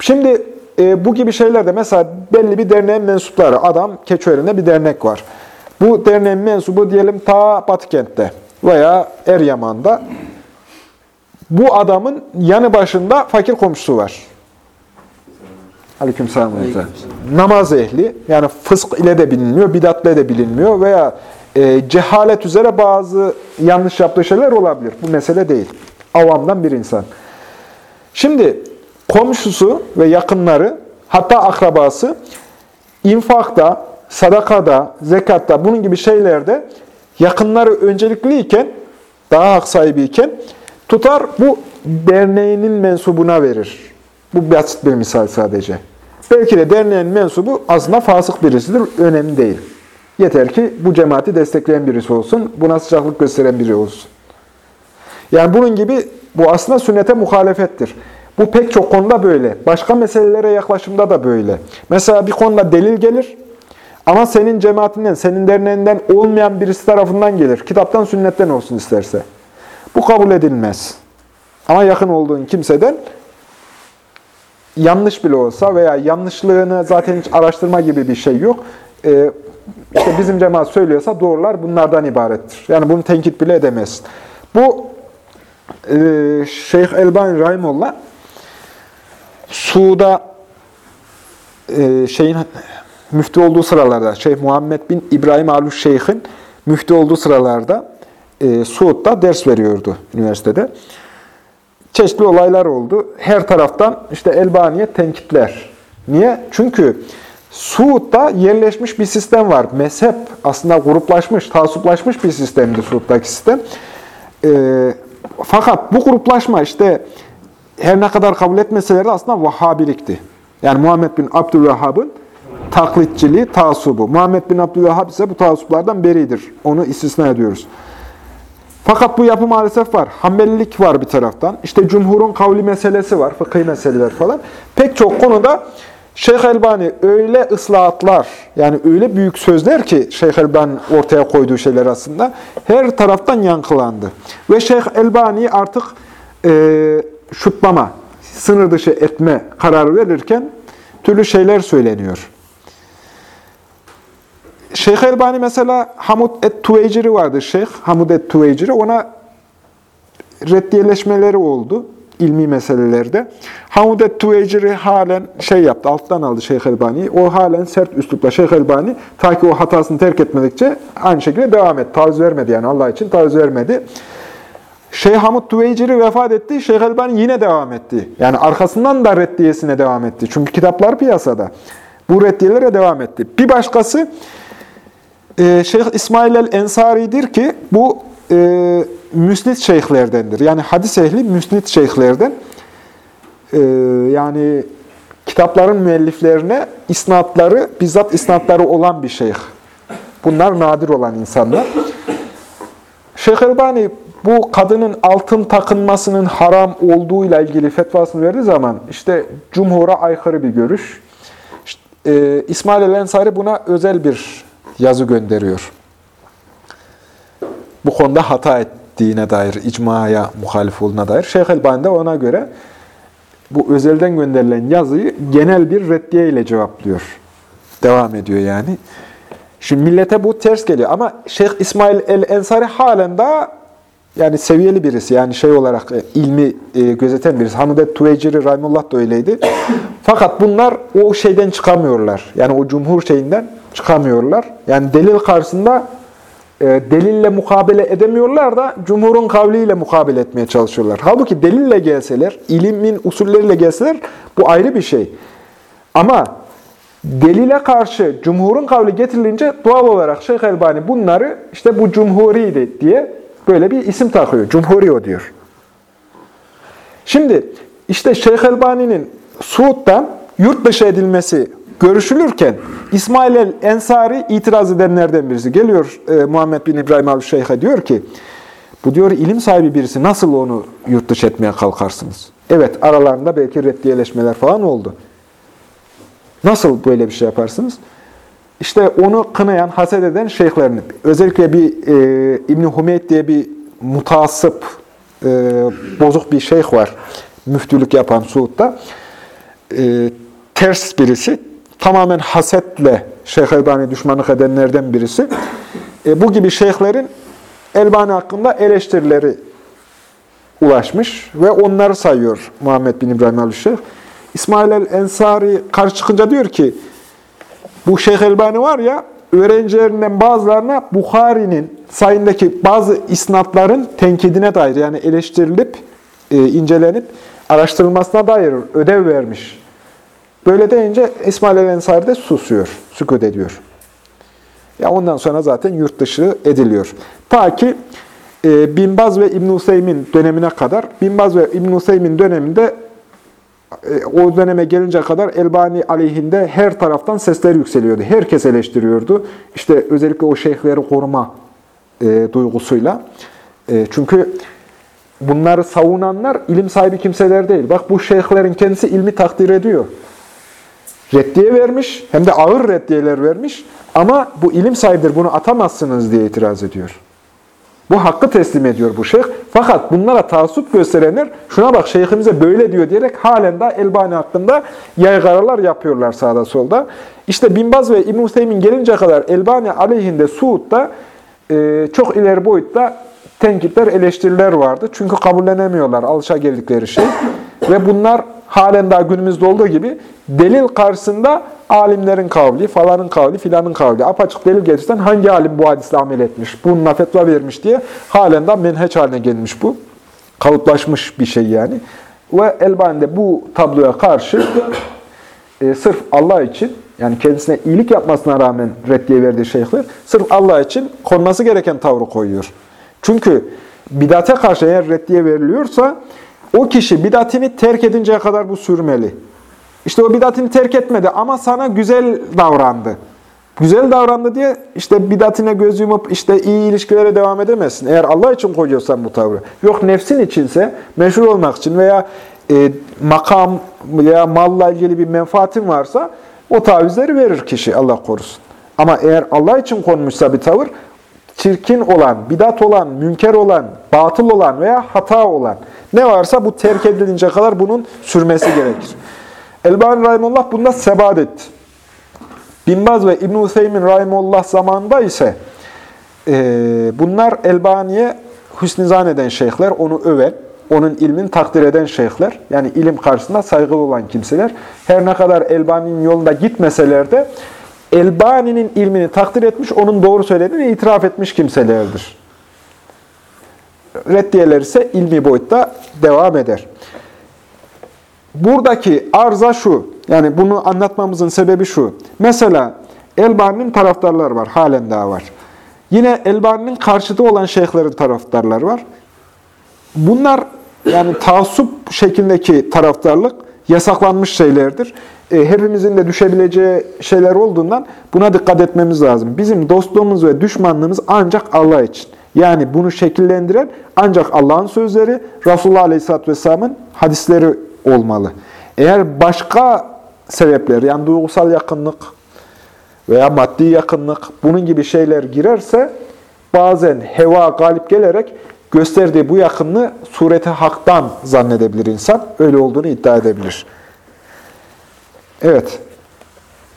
Şimdi e, bu gibi şeylerde mesela belli bir derneğin mensupları, adam Keçiören'de bir dernek var. Bu derneğin mensubu diyelim ta Batıkent'te veya Eryaman'da. Bu adamın yanı başında fakir komşusu var. Aleyküm Namaz ehli, yani fısk ile de bilinmiyor, bidatle de bilinmiyor veya e, cehalet üzere bazı yanlış yaptığı şeyler olabilir. Bu mesele değil. Avamdan bir insan. Şimdi komşusu ve yakınları, hatta akrabası infakta, sadakada, zekatta, bunun gibi şeylerde yakınları öncelikliyken, daha hak sahibiyken tutar bu derneğinin mensubuna verir. Bu basit bir misal sadece. Belki de derneğin mensubu aslında fasık birisidir, önemli değil. Yeter ki bu cemaati destekleyen birisi olsun, buna sıcaklık gösteren biri olsun. Yani bunun gibi bu aslında sünnete muhalefettir. Bu pek çok konuda böyle. Başka meselelere yaklaşımda da böyle. Mesela bir konuda delil gelir ama senin cemaatinden, senin derneğinden olmayan birisi tarafından gelir. Kitaptan, sünnetten olsun isterse. Bu kabul edilmez. Ama yakın olduğun kimseden yanlış bile olsa veya yanlışlığını zaten hiç araştırma gibi bir şey yok. Ee, işte bizim cemaat söylüyorsa doğrular bunlardan ibarettir. Yani bunu tenkit bile edemezsin. Bu e, Şeyh Elbani Rahimullah Suud'a e, şeyin müftü olduğu sıralarda, Şeyh Muhammed bin İbrahim Aluş Şeyh'in müftü olduğu sıralarda e, Suud'da ders veriyordu üniversitede. Çeşitli olaylar oldu. Her taraftan işte Elbani'ye tenkitler. Niye? Çünkü Suud'da yerleşmiş bir sistem var. Mezhep aslında gruplaşmış, tasuplaşmış bir sistemdi Suud'daki sistem. E, fakat bu gruplaşma işte her ne kadar kabul etmeseler de aslında Vahhabilikti. Yani Muhammed bin Abdülvehhab'ın taklitçiliği, taasubu. Muhammed bin Abdülvahhab ise bu taassuplardan beridir. Onu istisna ediyoruz. Fakat bu yapı maalesef var. Hanbelilik var bir taraftan. İşte cumhurun kavli meselesi var, fıkhi meseleler falan. Pek çok konuda Şeyh Elbani öyle ıslahatlar, yani öyle büyük sözler ki Şeyh Elbani ortaya koyduğu şeyler aslında her taraftan yankılandı. Ve Şeyh Elbani artık e, şutlama, sınır dışı etme kararı verirken türlü şeyler söyleniyor. Şeyh Elbani mesela Hamud et-Tuveyciri vardı Şeyh, Hamud et-Tuveyciri. Ona reddiyeleşmeleri oldu ilmi meselelerde. Hamud et-Tuveyciri halen şey yaptı, alttan aldı Şeyh Elbani'yi. O halen sert üslupla Şeyh Elbani ta ki o hatasını terk etmedikçe aynı şekilde devam etti. Taviz vermedi yani Allah için taviz vermedi. Şeyh Hamud Tuveyciri vefat etti. Şeyh Elbani yine devam etti. Yani arkasından da reddiyesine devam etti. Çünkü kitaplar piyasada. Bu reddiyelere devam etti. Bir başkası e, Şeyh İsmail el-Ensari'dir ki bu e, müsnit şeyhlerdendir. Yani hadis ehli müsnit şeyhlerden. E, yani kitapların müelliflerine isnatları, bizzat isnatları olan bir şeyh. Bunlar nadir olan insanlar. Şeyh Elbani bu kadının altın takınmasının haram olduğuyla ilgili fetvasını verdiği zaman işte cumhura aykırı bir görüş. İşte, e, İsmail el-Ensari buna özel bir yazı gönderiyor. Bu konuda hata ettiğine dair, icmaya muhalif olduğuna dair. Şeyh Elbani de ona göre bu özelden gönderilen yazıyı genel bir reddiye ile cevaplıyor. Devam ediyor yani. Şimdi millete bu ters geliyor ama Şeyh İsmail el-Ensari halen daha yani seviyeli birisi. Yani şey olarak e, ilmi e, gözeten birisi. Hamudet Tuveciri Rahimullah da öyleydi. Fakat bunlar o şeyden çıkamıyorlar. Yani o cumhur şeyinden çıkamıyorlar. Yani delil karşısında e, delille mukabele edemiyorlar da cumhurun kavliyle mukabele etmeye çalışıyorlar. Halbuki delille gelseler, ilimin usulleriyle gelseler bu ayrı bir şey. Ama delile karşı cumhurun kavli getirilince doğal olarak Şeyh Elbani bunları işte bu cumhuriydi diye böyle bir isim takıyor. Cumhuri o diyor. Şimdi işte Şeyh Elbani'nin Suud'dan yurt dışı edilmesi görüşülürken İsmail el-Ensari itiraz edenlerden birisi. Geliyor e, Muhammed bin İbrahim al-Şeyh'e diyor ki, bu diyor ilim sahibi birisi nasıl onu yurt dışı etmeye kalkarsınız? Evet aralarında belki reddiyeleşmeler falan oldu. Nasıl böyle bir şey yaparsınız? İşte onu kınayan, haset eden şeyhlerini, özellikle bir e, İbn-i Hümeyt diye bir mutasıp, e, bozuk bir şeyh var, müftülük yapan Suud'da. E, ters birisi, tamamen hasetle Şeyh Elbani düşmanlık edenlerden birisi. E, bu gibi şeyhlerin Elbani hakkında eleştirileri ulaşmış ve onları sayıyor Muhammed bin İbrahim al-Şeyh. İsmail el-Ensari karşı çıkınca diyor ki, bu Şeyh Elbani var ya, öğrencilerinden bazılarına Bukhari'nin sayındaki bazı isnatların tenkidine dair, yani eleştirilip, e, incelenip, araştırılmasına dair ödev vermiş. Böyle deyince İsmail el-Ensari de susuyor, sükut ediyor. Ya ondan sonra zaten yurt dışı ediliyor. Ta ki e, Binbaz ve İbn Useymin dönemine kadar, Binbaz ve İbn Useymin döneminde e, o döneme gelince kadar Elbani aleyhinde her taraftan sesler yükseliyordu. Herkes eleştiriyordu. İşte özellikle o şeyhleri koruma e, duygusuyla. E, çünkü bunları savunanlar ilim sahibi kimseler değil. Bak bu şeyhlerin kendisi ilmi takdir ediyor. Reddiye vermiş, hem de ağır reddiyeler vermiş. Ama bu ilim sahibidir, bunu atamazsınız diye itiraz ediyor. Bu hakkı teslim ediyor bu şeyh. Fakat bunlara taassup gösterenler, şuna bak şeyhimize böyle diyor diyerek halen daha Elbani hakkında yaygaralar yapıyorlar sağda solda. İşte Binbaz ve İbn-i Hüseyin gelince kadar Elbani aleyhinde Suud'da e, çok ileri boyutta tenkitler, eleştiriler vardı. Çünkü kabullenemiyorlar alışa geldikleri şey. Ve bunlar halen daha günümüzde olduğu gibi delil karşısında alimlerin kavli, falanın kavli, filanın kavli. Apaçık delil getirsen hangi alim bu hadisle amel etmiş, bununla fetva vermiş diye halen daha menheç haline gelmiş bu. Kalıplaşmış bir şey yani. Ve Elbani'de bu tabloya karşı e, sırf Allah için, yani kendisine iyilik yapmasına rağmen reddiye verdiği şeyhler, sırf Allah için konması gereken tavrı koyuyor. Çünkü bidate karşı eğer reddiye veriliyorsa, o kişi bidatini terk edinceye kadar bu sürmeli. İşte o bidatini terk etmedi ama sana güzel davrandı. Güzel davrandı diye işte bidatine göz yumup işte iyi ilişkilere devam edemezsin. Eğer Allah için koyuyorsan bu tavrı. Yok nefsin içinse meşhur olmak için veya e, makam veya malla ilgili bir menfaatin varsa o tavizleri verir kişi Allah korusun. Ama eğer Allah için konmuşsa bir tavır çirkin olan, bidat olan, münker olan, batıl olan veya hata olan ne varsa bu terk edilince kadar bunun sürmesi gerekir. Elbani Rahimullah bunda sebat etti. Binbaz ve İbn-i Hüseyin Rahimullah zamanında ise e, bunlar Elbani'ye hüsnizan eden şeyhler, onu öven, onun ilmin takdir eden şeyhler, yani ilim karşısında saygılı olan kimseler, her ne kadar Elbani'nin yolunda gitmeseler de Elbani'nin ilmini takdir etmiş, onun doğru söylediğini itiraf etmiş kimselerdir. Reddiyeler ise ilmi boyutta devam eder. Buradaki arıza şu, yani bunu anlatmamızın sebebi şu. Mesela Elbani'nin taraftarları var, halen daha var. Yine Elbani'nin karşıda olan şeyhlerin taraftarları var. Bunlar yani taassup şeklindeki taraftarlık yasaklanmış şeylerdir. E, hepimizin de düşebileceği şeyler olduğundan buna dikkat etmemiz lazım. Bizim dostluğumuz ve düşmanlığımız ancak Allah için. Yani bunu şekillendiren ancak Allah'ın sözleri, Resulullah Aleyhisselatü Vesselam'ın hadisleri olmalı. Eğer başka sebepler, yani duygusal yakınlık veya maddi yakınlık, bunun gibi şeyler girerse bazen heva galip gelerek gösterdiği bu yakınlığı sureti haktan zannedebilir insan. Öyle olduğunu iddia edebilir. Evet.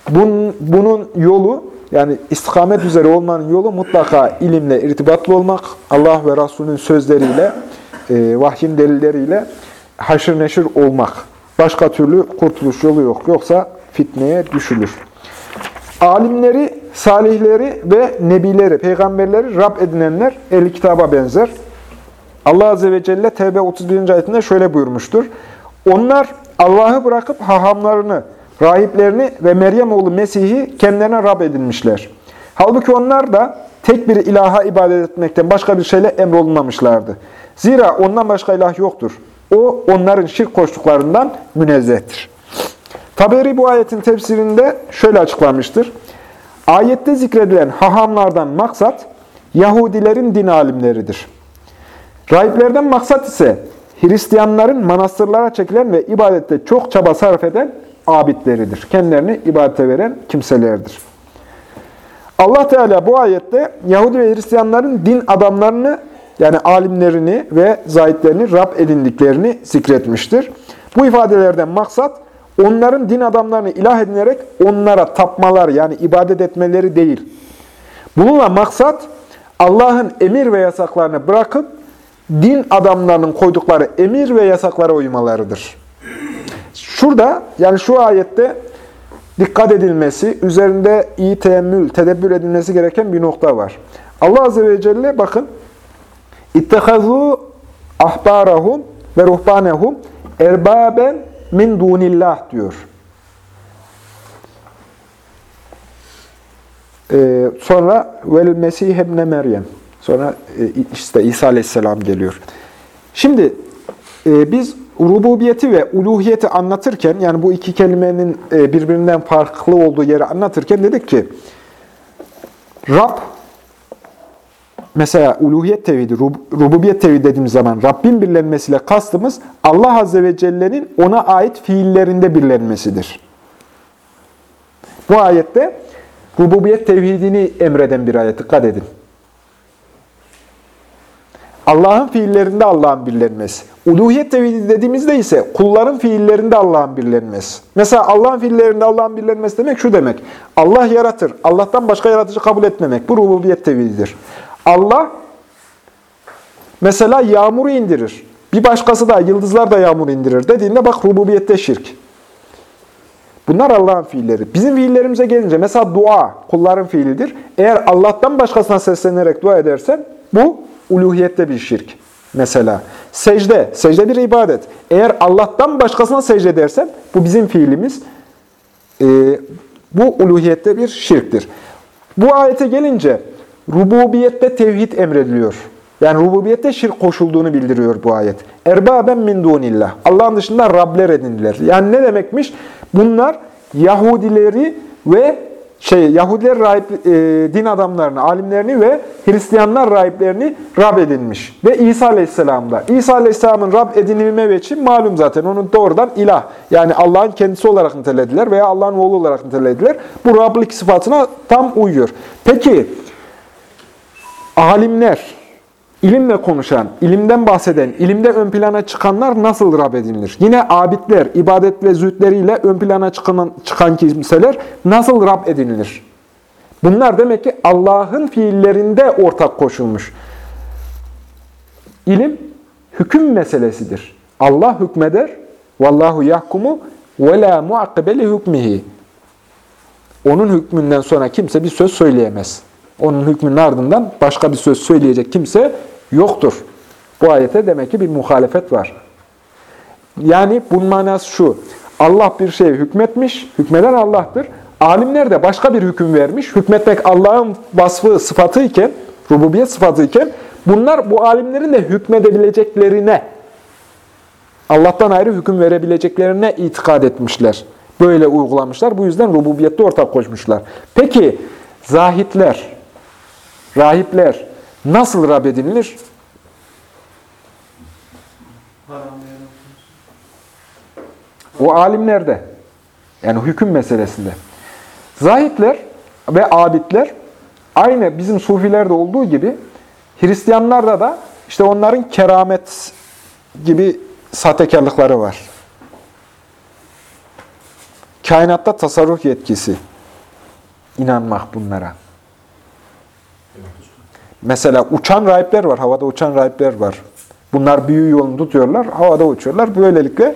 Bunun, bunun yolu, yani istikamet üzere olmanın yolu mutlaka ilimle irtibatlı olmak, Allah ve Resulünün sözleriyle, e, vahyin delilleriyle haşır neşir olmak. Başka türlü kurtuluş yolu yok. Yoksa fitneye düşülür. Alimleri, salihleri ve nebileri, peygamberleri Rab edinenler el kitaba benzer. Allah Azze ve Celle Tevbe 31. ayetinde şöyle buyurmuştur. Onlar Allah'ı bırakıp hahamlarını, rahiplerini ve Meryem oğlu Mesih'i kendilerine Rab edinmişler. Halbuki onlar da tek bir ilaha ibadet etmekten başka bir şeyle emrolunmamışlardı. Zira ondan başka ilah yoktur. O onların şirk koştuklarından münezzehtir. Taberi bu ayetin tefsirinde şöyle açıklamıştır. Ayette zikredilen hahamlardan maksat Yahudilerin din alimleridir. Rahiplerden maksat ise Hristiyanların manastırlara çekilen ve ibadette çok çaba sarf eden abidleridir. Kendilerini ibadete veren kimselerdir. Allah Teala bu ayette Yahudi ve Hristiyanların din adamlarını yani alimlerini ve zahitlerini Rab edindiklerini zikretmiştir. Bu ifadelerden maksat onların din adamlarını ilah edinerek onlara tapmalar yani ibadet etmeleri değil. Bununla maksat Allah'ın emir ve yasaklarını bırakıp din adamlarının koydukları emir ve yasaklara uymalarıdır. Şurada yani şu ayette dikkat edilmesi, üzerinde iyi teemmül, tedebbür edilmesi gereken bir nokta var. Allah Azze ve Celle bakın İttehazu ahbarahum ve ruhbanehum erbaben min dunillah diyor. Ee, sonra vel Mesih ibne Meryem. Sonra e, işte İsa Aleyhisselam geliyor. Şimdi e, biz rububiyeti ve uluhiyeti anlatırken, yani bu iki kelimenin e, birbirinden farklı olduğu yeri anlatırken dedik ki, Rab, mesela uluhiyet tevhidi, rububiyet tevhidi dediğimiz zaman Rabbin birlenmesiyle kastımız Allah Azze ve Celle'nin ona ait fiillerinde birlenmesidir. Bu ayette rububiyet tevhidini emreden bir ayet, dikkat edin. Allah'ın fiillerinde Allah'ın birlenmesi. Uluhiyet tevhidi dediğimizde ise kulların fiillerinde Allah'ın birlenmesi. Mesela Allah'ın fiillerinde Allah'ın birlenmesi demek şu demek. Allah yaratır. Allah'tan başka yaratıcı kabul etmemek. Bu rububiyet tevhididir. Allah mesela yağmuru indirir. Bir başkası da yıldızlar da yağmur indirir dediğinde bak rububiyette şirk. Bunlar Allah'ın fiilleri. Bizim fiillerimize gelince mesela dua kulların fiilidir. Eğer Allah'tan başkasına seslenerek dua edersen bu uluhiyette bir şirk. Mesela secde, secde bir ibadet. Eğer Allah'tan başkasına secde edersen bu bizim fiilimiz. E, bu uluhiyette bir şirktir. Bu ayete gelince rububiyette tevhid emrediliyor. Yani rububiyette şirk koşulduğunu bildiriyor bu ayet. Erbaben min dunillah. Allah'ın dışında Rabler edindiler. Yani ne demekmiş? Bunlar Yahudileri ve şey Yahudiler rahip, e, din adamlarını, alimlerini ve Hristiyanlar rahiplerini Rab edinmiş. Ve İsa Aleyhisselam da. İsa Aleyhisselam'ın Rab edinilme veçi malum zaten. Onu doğrudan ilah. Yani Allah'ın kendisi olarak nitelediler veya Allah'ın oğlu olarak nitelediler. Bu Rablik sıfatına tam uyuyor. Peki alimler, ilimle konuşan, ilimden bahseden, ilimde ön plana çıkanlar nasıl Rab edinilir? Yine abidler, ibadet ve zühdleriyle ön plana çıkan, çıkan kimseler nasıl Rab edinilir? Bunlar demek ki Allah'ın fiillerinde ortak koşulmuş. İlim hüküm meselesidir. Allah hükmeder. Vallahu yahkumu ve la muakkibeli hükmihi. Onun hükmünden sonra kimse bir söz söyleyemez. Onun hükmünün ardından başka bir söz söyleyecek kimse yoktur. Bu ayete demek ki bir muhalefet var. Yani bunun manası şu. Allah bir şeye hükmetmiş, hükmeden Allah'tır. Alimler de başka bir hüküm vermiş. Hükmetmek Allah'ın vasfı, sıfatı iken, rububiyet sıfatı iken, bunlar bu alimlerin de hükmedebileceklerine, Allah'tan ayrı hüküm verebileceklerine itikad etmişler. Böyle uygulamışlar. Bu yüzden rububiyette ortak koşmuşlar. Peki, zahitler, rahipler nasıl Rab edinilir? O alimlerde. Yani hüküm meselesinde. Zahitler ve abidler aynı bizim sufilerde olduğu gibi Hristiyanlarda da işte onların keramet gibi sahtekarlıkları var. Kainatta tasarruf yetkisi. inanmak bunlara. Mesela uçan rahipler var, havada uçan rahipler var. Bunlar büyü yolunu tutuyorlar, havada uçuyorlar. Böylelikle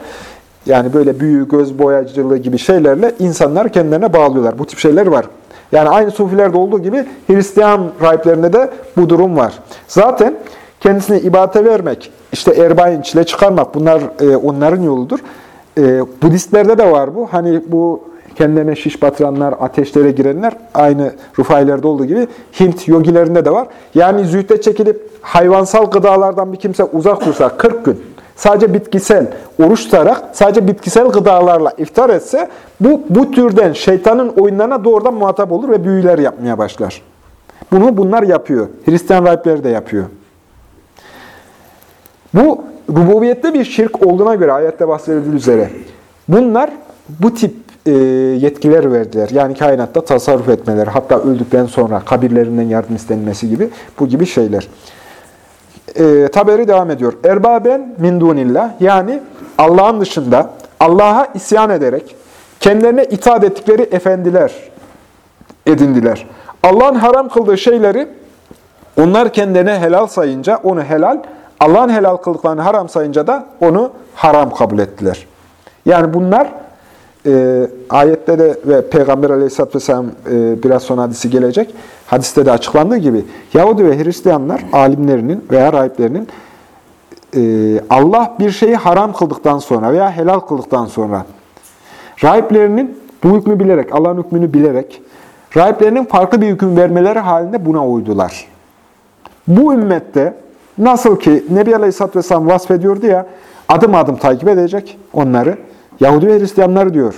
yani böyle büyü, göz boyacılığı gibi şeylerle insanlar kendilerine bağlıyorlar. Bu tip şeyler var. Yani aynı sufilerde olduğu gibi Hristiyan rahiplerinde de bu durum var. Zaten kendisine ibadete vermek, işte erbain çile çıkarmak bunlar e, onların yoludur. E, Budistlerde de var bu. Hani bu kendilerine şiş batıranlar, ateşlere girenler aynı Rufailerde olduğu gibi Hint yogilerinde de var. Yani zühde çekilip hayvansal gıdalardan bir kimse uzak dursa 40 gün sadece bitkisel oruç tutarak sadece bitkisel gıdalarla iftar etse bu bu türden şeytanın oyunlarına doğrudan muhatap olur ve büyüler yapmaya başlar. Bunu bunlar yapıyor. Hristiyan rahipleri de yapıyor. Bu rububiyette bir şirk olduğuna göre ayette bahsedildiği üzere bunlar bu tip yetkiler verdiler. Yani kainatta tasarruf etmeler, hatta öldükten sonra kabirlerinden yardım istenmesi gibi bu gibi şeyler. E, taberi devam ediyor. Erbaben min dunillah yani Allah'ın dışında Allah'a isyan ederek kendilerine itaat ettikleri efendiler edindiler. Allah'ın haram kıldığı şeyleri onlar kendilerine helal sayınca onu helal, Allah'ın helal kıldıklarını haram sayınca da onu haram kabul ettiler. Yani bunlar e, ayette de ve Peygamber aleyhisselatü vesselam e, biraz sonra hadisi gelecek. Hadiste de açıklandığı gibi Yahudi ve Hristiyanlar alimlerinin veya rahiplerinin e, Allah bir şeyi haram kıldıktan sonra veya helal kıldıktan sonra rahiplerinin bu hükmü bilerek, Allah'ın hükmünü bilerek rahiplerinin farklı bir hüküm vermeleri halinde buna uydular. Bu ümmette nasıl ki Nebi Aleyhisselatü Vesselam vasfediyordu ya adım adım takip edecek onları. Yahudi ve Hristiyanlar diyor.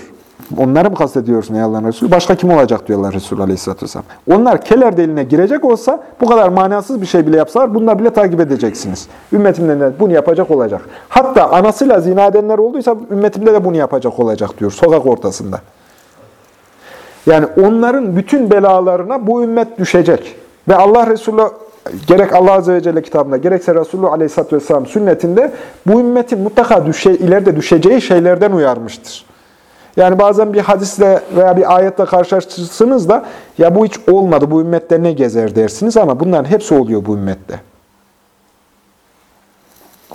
Onları mı kastediyorsun ey Allah'ın Resulü? Başka kim olacak diyorlar Resulü Aleyhisselatü Vesselam. Onlar keler deline girecek olsa bu kadar manasız bir şey bile yapsalar bunlar bile takip edeceksiniz. Ümmetimden de bunu yapacak olacak. Hatta anasıyla zina edenler olduysa ümmetimde de bunu yapacak olacak diyor sokak ortasında. Yani onların bütün belalarına bu ümmet düşecek. Ve Allah Resulü gerek Allah Azze ve Celle kitabında, gerekse Resulullah Aleyhisselatü Vesselam sünnetinde bu ümmetin mutlaka düşe, ileride düşeceği şeylerden uyarmıştır. Yani bazen bir hadisle veya bir ayetle karşılaştırırsınız da ya bu hiç olmadı, bu ümmette ne gezer dersiniz ama bunların hepsi oluyor bu ümmette.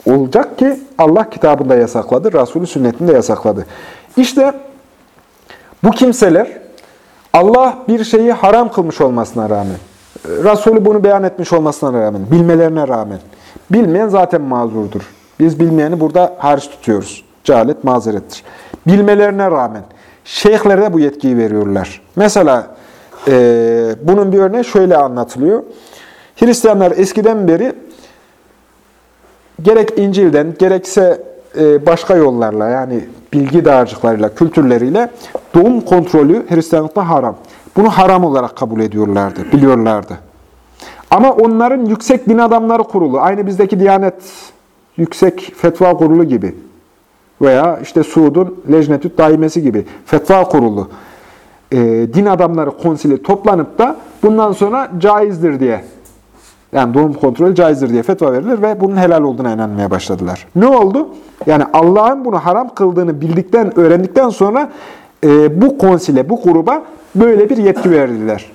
Olacak ki Allah kitabında yasakladı, Resulü sünnetinde yasakladı. İşte bu kimseler Allah bir şeyi haram kılmış olmasına rağmen, Resulü bunu beyan etmiş olmasına rağmen, bilmelerine rağmen, bilmeyen zaten mazurdur. Biz bilmeyeni burada hariç tutuyoruz. Cehalet mazerettir. Bilmelerine rağmen şeyhlere bu yetkiyi veriyorlar. Mesela e, bunun bir örneği şöyle anlatılıyor. Hristiyanlar eskiden beri gerek İncil'den gerekse e, başka yollarla yani bilgi dağarcıklarıyla, kültürleriyle doğum kontrolü Hristiyanlıkta haram. Bunu haram olarak kabul ediyorlardı, biliyorlardı. Ama onların yüksek din adamları kurulu, aynı bizdeki Diyanet Yüksek Fetva Kurulu gibi veya işte Suud'un Lejnetüt Daimesi gibi fetva kurulu, e, din adamları konsili toplanıp da bundan sonra caizdir diye yani doğum kontrolü caizdir diye fetva verilir ve bunun helal olduğuna inanmaya başladılar. Ne oldu? Yani Allah'ın bunu haram kıldığını bildikten, öğrendikten sonra e, bu konsile, bu gruba böyle bir yetki verdiler.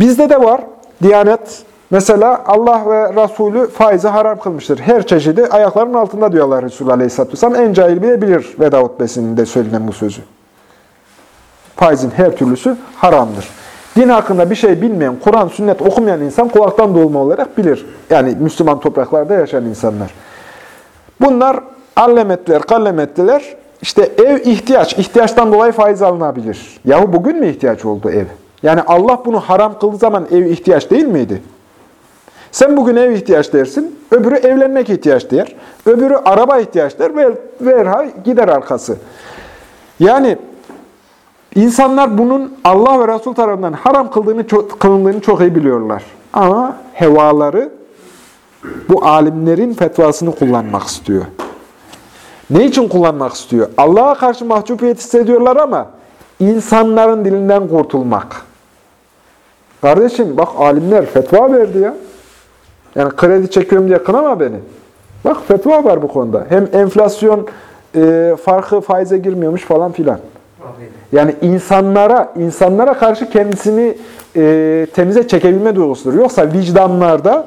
Bizde de var. Diyanet mesela Allah ve Resulü faizi haram kılmıştır. Her çeşidi ayaklarının altında diyorlar Resulü Aleyhisselatü Vesselam. En cahil bile bilir Veda hutbesinde söylenen bu sözü. Faizin her türlüsü haramdır. Din hakkında bir şey bilmeyen, Kur'an, sünnet okumayan insan kulaktan dolma olarak bilir. Yani Müslüman topraklarda yaşayan insanlar. Bunlar allemettiler, kallemettiler. İşte ev ihtiyaç, ihtiyaçtan dolayı faiz alınabilir. Yahu bugün mü ihtiyaç oldu ev? Yani Allah bunu haram kıldığı zaman ev ihtiyaç değil miydi? Sen bugün ev ihtiyaç dersin, öbürü evlenmek ihtiyaç der, öbürü araba ihtiyaç der ve verha gider arkası. Yani insanlar bunun Allah ve Resul tarafından haram kıldığını kılındığını çok iyi biliyorlar. Ama hevaları bu alimlerin fetvasını kullanmak istiyor. Ne için kullanmak istiyor? Allah'a karşı mahcubiyet hissediyorlar ama insanların dilinden kurtulmak. Kardeşim bak alimler fetva verdi ya. Yani kredi çekiyorum diye kınama beni. Bak fetva var bu konuda. Hem enflasyon e, farkı faize girmiyormuş falan filan. Yani insanlara insanlara karşı kendisini e, temize çekebilme duygusudur. Yoksa vicdanlarda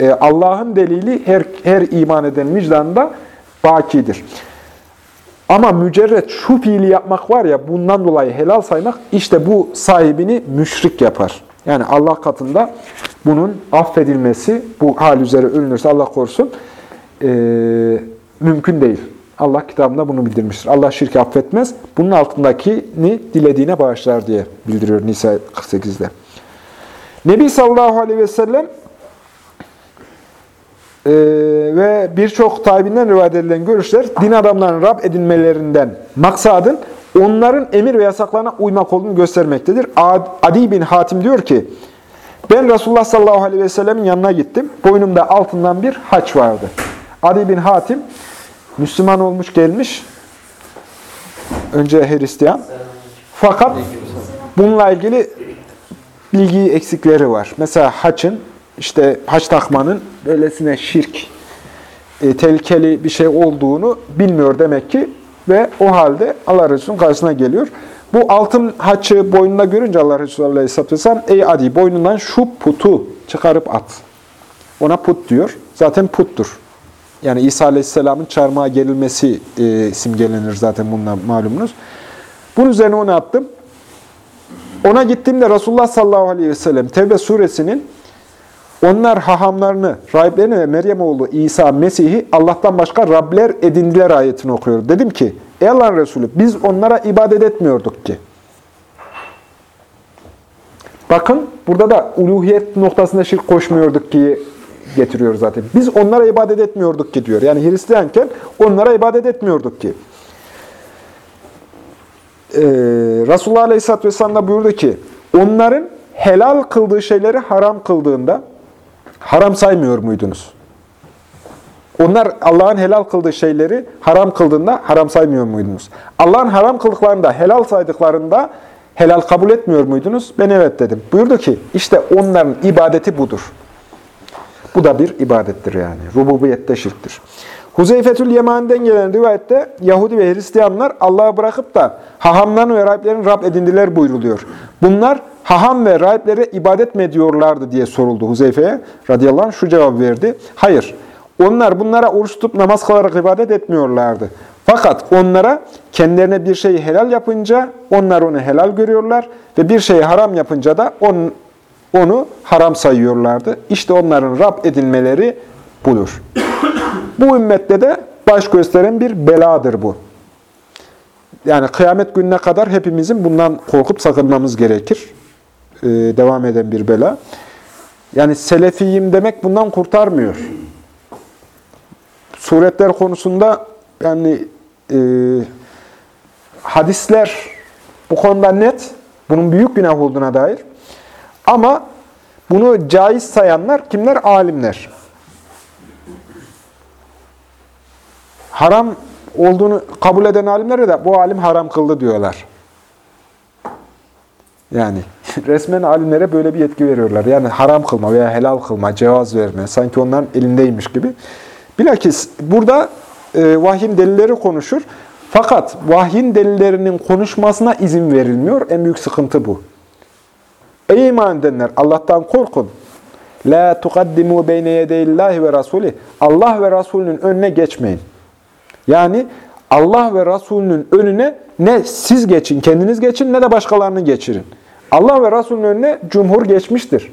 e, Allah'ın delili her, her iman eden vicdanında bakidir. Ama mücerret şu fiili yapmak var ya bundan dolayı helal saymak işte bu sahibini müşrik yapar. Yani Allah katında bunun affedilmesi bu hal üzere ölünürse Allah korusun e, mümkün değil. Allah kitabında bunu bildirmiştir. Allah şirki affetmez. Bunun altındakini dilediğine bağışlar diye bildiriyor Nisa 48'de. Nebi sallallahu aleyhi ve sellem ee, ve birçok tabinden rivayet edilen görüşler din adamlarının Rab edinmelerinden maksadın onların emir ve yasaklarına uymak olduğunu göstermektedir. Adi bin Hatim diyor ki, ben Resulullah sallallahu aleyhi ve sellemin yanına gittim. Boynumda altından bir haç vardı. Adi bin Hatim, Müslüman olmuş gelmiş. Önce Hristiyan. Fakat bununla ilgili bilgi eksikleri var. Mesela haçın işte haç takmanın böylesine şirk, e, tehlikeli bir şey olduğunu bilmiyor demek ki ve o halde Allah Resulü'nün karşısına geliyor. Bu altın haçı boynunda görünce Allah Resulü Aleyhisselatü Vesselam, ey Adi boynundan şu putu çıkarıp at. Ona put diyor. Zaten puttur. Yani İsa Aleyhisselam'ın çarmıha gerilmesi e, simgelenir zaten bununla malumunuz. Bunun üzerine onu attım. Ona gittiğimde Resulullah sallallahu aleyhi ve sellem Tevbe suresinin onlar hahamlarını, rahiplerini ve Meryem oğlu İsa, Mesih'i Allah'tan başka Rabler edindiler ayetini okuyor. Dedim ki, ey Allah'ın Resulü biz onlara ibadet etmiyorduk ki. Bakın burada da uluhiyet noktasında şirk koşmuyorduk ki getiriyor zaten. Biz onlara ibadet etmiyorduk ki diyor. Yani Hristiyanken onlara ibadet etmiyorduk ki. Ee, Resulullah Aleyhisselatü Vesselam da buyurdu ki, onların helal kıldığı şeyleri haram kıldığında, haram saymıyor muydunuz? Onlar Allah'ın helal kıldığı şeyleri haram kıldığında haram saymıyor muydunuz? Allah'ın haram kıldıklarında, helal saydıklarında helal kabul etmiyor muydunuz? Ben evet dedim. Buyurdu ki işte onların ibadeti budur. Bu da bir ibadettir yani. Rububiyette şirktir. Huzeyfetül Yeman'den gelen rivayette Yahudi ve Hristiyanlar Allah'ı bırakıp da hahamların ve rahiplerin Rab edindiler buyruluyor. Bunlar haham ve rahiplere ibadet mi ediyorlardı diye soruldu Huzeyfe'ye. Radıyallahu anh şu cevap verdi. Hayır. Onlar bunlara oruç tutup namaz kılarak ibadet etmiyorlardı. Fakat onlara kendilerine bir şeyi helal yapınca onlar onu helal görüyorlar ve bir şeyi haram yapınca da onu, onu haram sayıyorlardı. İşte onların Rab edilmeleri budur. bu ümmette de baş gösteren bir beladır bu. Yani kıyamet gününe kadar hepimizin bundan korkup sakınmamız gerekir. Ee, devam eden bir bela. Yani selefiyim demek bundan kurtarmıyor. suretler konusunda yani e, hadisler bu konuda net. Bunun büyük günah olduğuna dair. Ama bunu caiz sayanlar kimler? Alimler. Haram olduğunu kabul eden alimlere de bu alim haram kıldı diyorlar. Yani resmen alimlere böyle bir yetki veriyorlar. Yani haram kılma veya helal kılma, cevaz verme. Sanki onların elindeymiş gibi. Bilakis burada e, vahyin delilleri konuşur. Fakat vahyin delillerinin konuşmasına izin verilmiyor. En büyük sıkıntı bu. Ey iman edenler Allah'tan korkun. La tukaddimu beyne yedeyillahi ve rasulih. Allah ve Resulünün önüne geçmeyin. Yani Allah ve Resulünün önüne ne siz geçin, kendiniz geçin ne de başkalarını geçirin. Allah ve Resulünün önüne cumhur geçmiştir.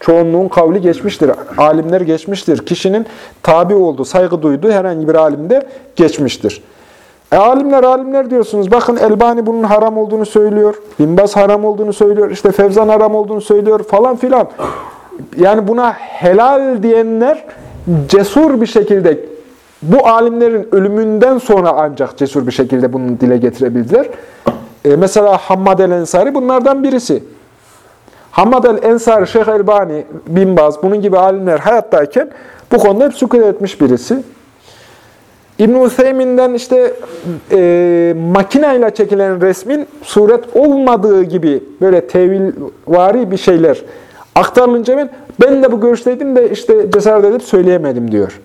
Çoğunluğun kavli geçmiştir. Alimler geçmiştir. Kişinin tabi olduğu, saygı duyduğu herhangi bir alimde geçmiştir. E, alimler alimler diyorsunuz. Bakın Elbani bunun haram olduğunu söylüyor. Binbaz haram olduğunu söylüyor. İşte Fevzan haram olduğunu söylüyor falan filan. Yani buna helal diyenler cesur bir şekilde bu alimlerin ölümünden sonra ancak cesur bir şekilde bunu dile getirebildiler. E, mesela Hammad el-Ensari bunlardan birisi. Hammad el-Ensari, Şeyh Elbani, Binbaz, bunun gibi alimler hayattayken bu konuda hep sükut etmiş birisi. İbn-i Hüseymin'den işte e, makineyle çekilen resmin suret olmadığı gibi böyle tevilvari bir şeyler aktarılınca ben, ben de bu görüşteydim de işte cesaret edip söyleyemedim diyor.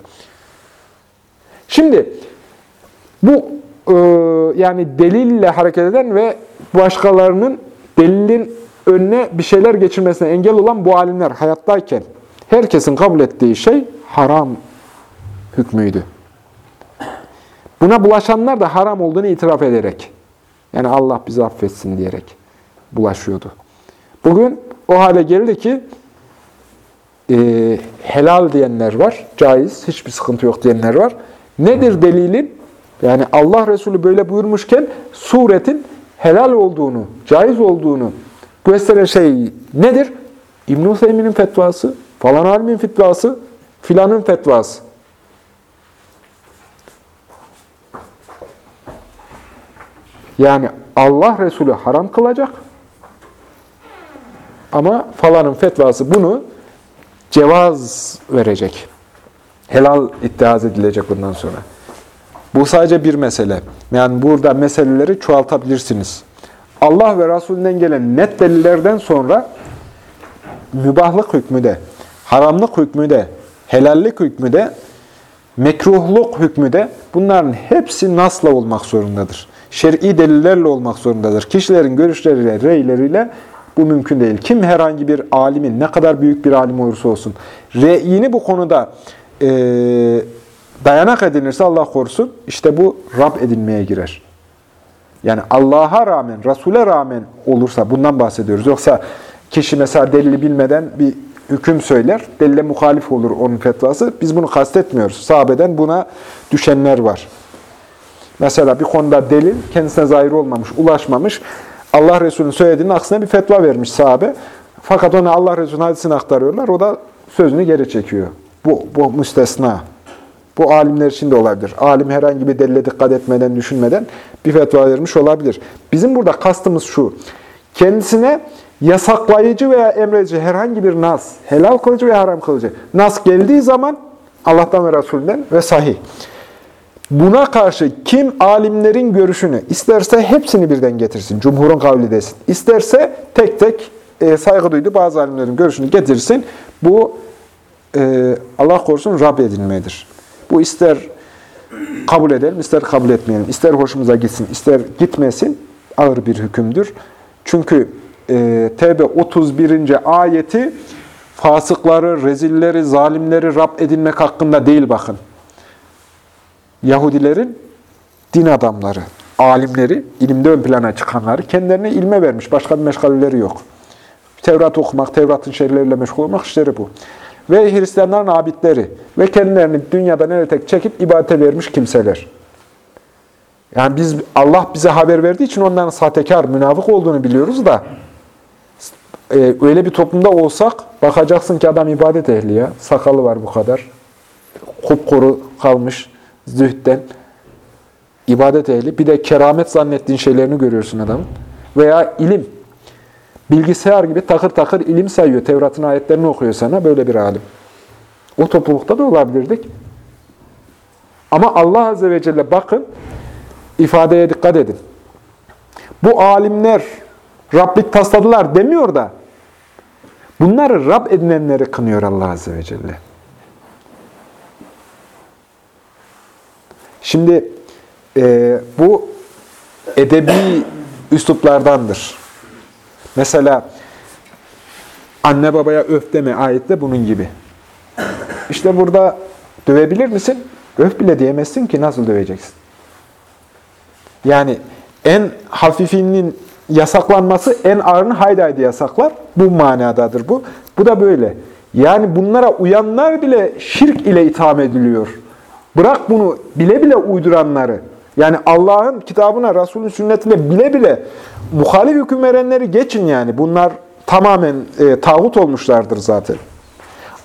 Şimdi bu yani delille hareket eden ve başkalarının delilin önüne bir şeyler geçirmesine engel olan bu alimler hayattayken herkesin kabul ettiği şey haram hükmüydü. Buna bulaşanlar da haram olduğunu itiraf ederek, yani Allah bizi affetsin diyerek bulaşıyordu. Bugün o hale geldi ki e, helal diyenler var, caiz, hiçbir sıkıntı yok diyenler var. Nedir delilin? Yani Allah Resulü böyle buyurmuşken suretin helal olduğunu, caiz olduğunu gösteren şey nedir? İbn-i Seymi'nin fetvası, falan alimin fetvası, filanın fetvası. Yani Allah Resulü haram kılacak ama falanın fetvası bunu cevaz verecek. Helal iddiaz edilecek bundan sonra. Bu sadece bir mesele. Yani burada meseleleri çoğaltabilirsiniz. Allah ve Resulünden gelen net delillerden sonra mübahlık hükmü de, haramlık hükmü de, helallik hükmü de, mekruhluk hükmü de bunların hepsi nasla olmak zorundadır. Şer'i delillerle olmak zorundadır. Kişilerin görüşleriyle, reyleriyle bu mümkün değil. Kim herhangi bir alimin, ne kadar büyük bir alim olursa olsun, reyini bu konuda e, dayanak edinirse Allah korusun, işte bu Rab edinmeye girer. Yani Allah'a rağmen, Resul'e rağmen olursa bundan bahsediyoruz. Yoksa kişi mesela delili bilmeden bir hüküm söyler, delile muhalif olur onun fetvası. Biz bunu kastetmiyoruz. Sahabeden buna düşenler var. Mesela bir konuda delil kendisine zahir olmamış, ulaşmamış. Allah Resulü'nün söylediğinin aksine bir fetva vermiş sahabe. Fakat ona Allah Resulü'nün hadisini aktarıyorlar. O da sözünü geri çekiyor. Bu, bu müstesna. Bu alimler için de olabilir. Alim herhangi bir delile dikkat etmeden, düşünmeden bir fetva vermiş olabilir. Bizim burada kastımız şu. Kendisine yasaklayıcı veya emredici herhangi bir nas, helal kılıcı veya haram kılıcı nas geldiği zaman Allah'tan ve Resulünden ve sahih. Buna karşı kim alimlerin görüşünü isterse hepsini birden getirsin, cumhurun kavli desin. İsterse tek tek e, saygı duydu bazı alimlerin görüşünü getirsin. Bu e, Allah korusun Rab edilmedir. Bu ister kabul edelim, ister kabul etmeyelim, ister hoşumuza gitsin, ister gitmesin ağır bir hükümdür. Çünkü e, Tevbe 31. ayeti fasıkları, rezilleri, zalimleri Rab edinmek hakkında değil bakın. Yahudilerin din adamları, alimleri, ilimde ön plana çıkanları kendilerine ilme vermiş. Başka bir meşgaleleri yok. Tevrat okumak, Tevrat'ın şerleriyle meşgul olmak işleri bu. Ve Hristiyanların abidleri ve kendilerini dünyada nereye tek çekip ibadete vermiş kimseler. Yani biz Allah bize haber verdiği için onların sahtekar, münafık olduğunu biliyoruz da e, öyle bir toplumda olsak bakacaksın ki adam ibadet ehli ya. Sakalı var bu kadar. kupkuru kalmış zühtten, ibadet ehli. Bir de keramet zannettiğin şeylerini görüyorsun adamın. Veya ilim. Bilgisayar gibi takır takır ilim sayıyor. Tevrat'ın ayetlerini okuyor sana. Böyle bir alim. O toplulukta da olabilirdik. Ama Allah Azze ve Celle bakın, ifadeye dikkat edin. Bu alimler Rablik tasladılar demiyor da, bunları Rab edinenleri kınıyor Allah Azze ve Celle. Şimdi e, bu edebi üsluplardandır. Mesela anne babaya öf deme ayette bunun gibi. İşte burada dövebilir misin? Öf bile diyemezsin ki nasıl döveceksin? Yani en hafifinin yasaklanması en ağırını haydi haydi yasaklar. Bu manadadır bu. Bu da böyle. Yani bunlara uyanlar bile şirk ile itham ediliyor. Bırak bunu bile bile uyduranları. Yani Allah'ın kitabına, Resulün sünnetine bile bile muhalif hüküm verenleri geçin yani. Bunlar tamamen e, tağut olmuşlardır zaten.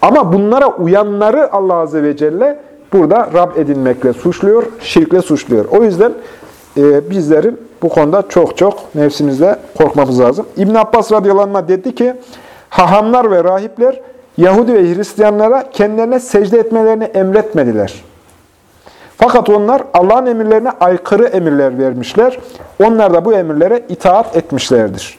Ama bunlara uyanları Allah Azze ve Celle burada Rab edinmekle suçluyor, şirkle suçluyor. O yüzden e, bizlerin bu konuda çok çok nefsimizle korkmamız lazım. İbn Abbas radıyallahu dedi ki, hahamlar ve rahipler Yahudi ve Hristiyanlara kendilerine secde etmelerini emretmediler. Fakat onlar Allah'ın emirlerine aykırı emirler vermişler. Onlar da bu emirlere itaat etmişlerdir.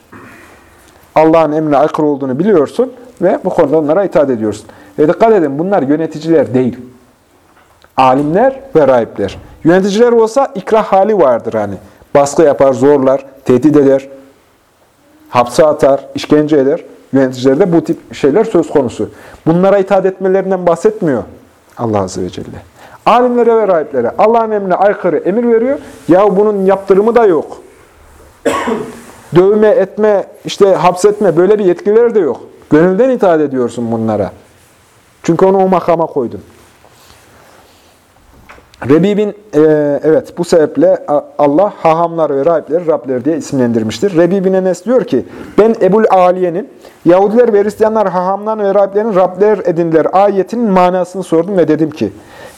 Allah'ın emrine aykırı olduğunu biliyorsun ve bu konuda onlara itaat ediyorsun. Ve dikkat edin bunlar yöneticiler değil. Alimler ve rahipler. Yöneticiler olsa ikrah hali vardır hani. Baskı yapar, zorlar, tehdit eder, hapse atar, işkence eder. Yöneticilerde bu tip şeyler söz konusu. Bunlara itaat etmelerinden bahsetmiyor Allah Azze ve Celle. Alimlere ve rahiplere Allah'ın emrine aykırı emir veriyor. Ya bunun yaptırımı da yok. Dövme, etme, işte hapsetme böyle bir yetkileri de yok. Gönülden itaat ediyorsun bunlara. Çünkü onu o makama koydun. Rebib'in, e, evet bu sebeple Allah hahamlar ve rahipleri Rabler diye isimlendirmiştir. Rebib'in Enes diyor ki, ben Ebul Aliye'nin, Yahudiler ve Hristiyanlar hahamdan ve rahiplerin Rabler edindiler ayetinin manasını sordum ve dedim ki,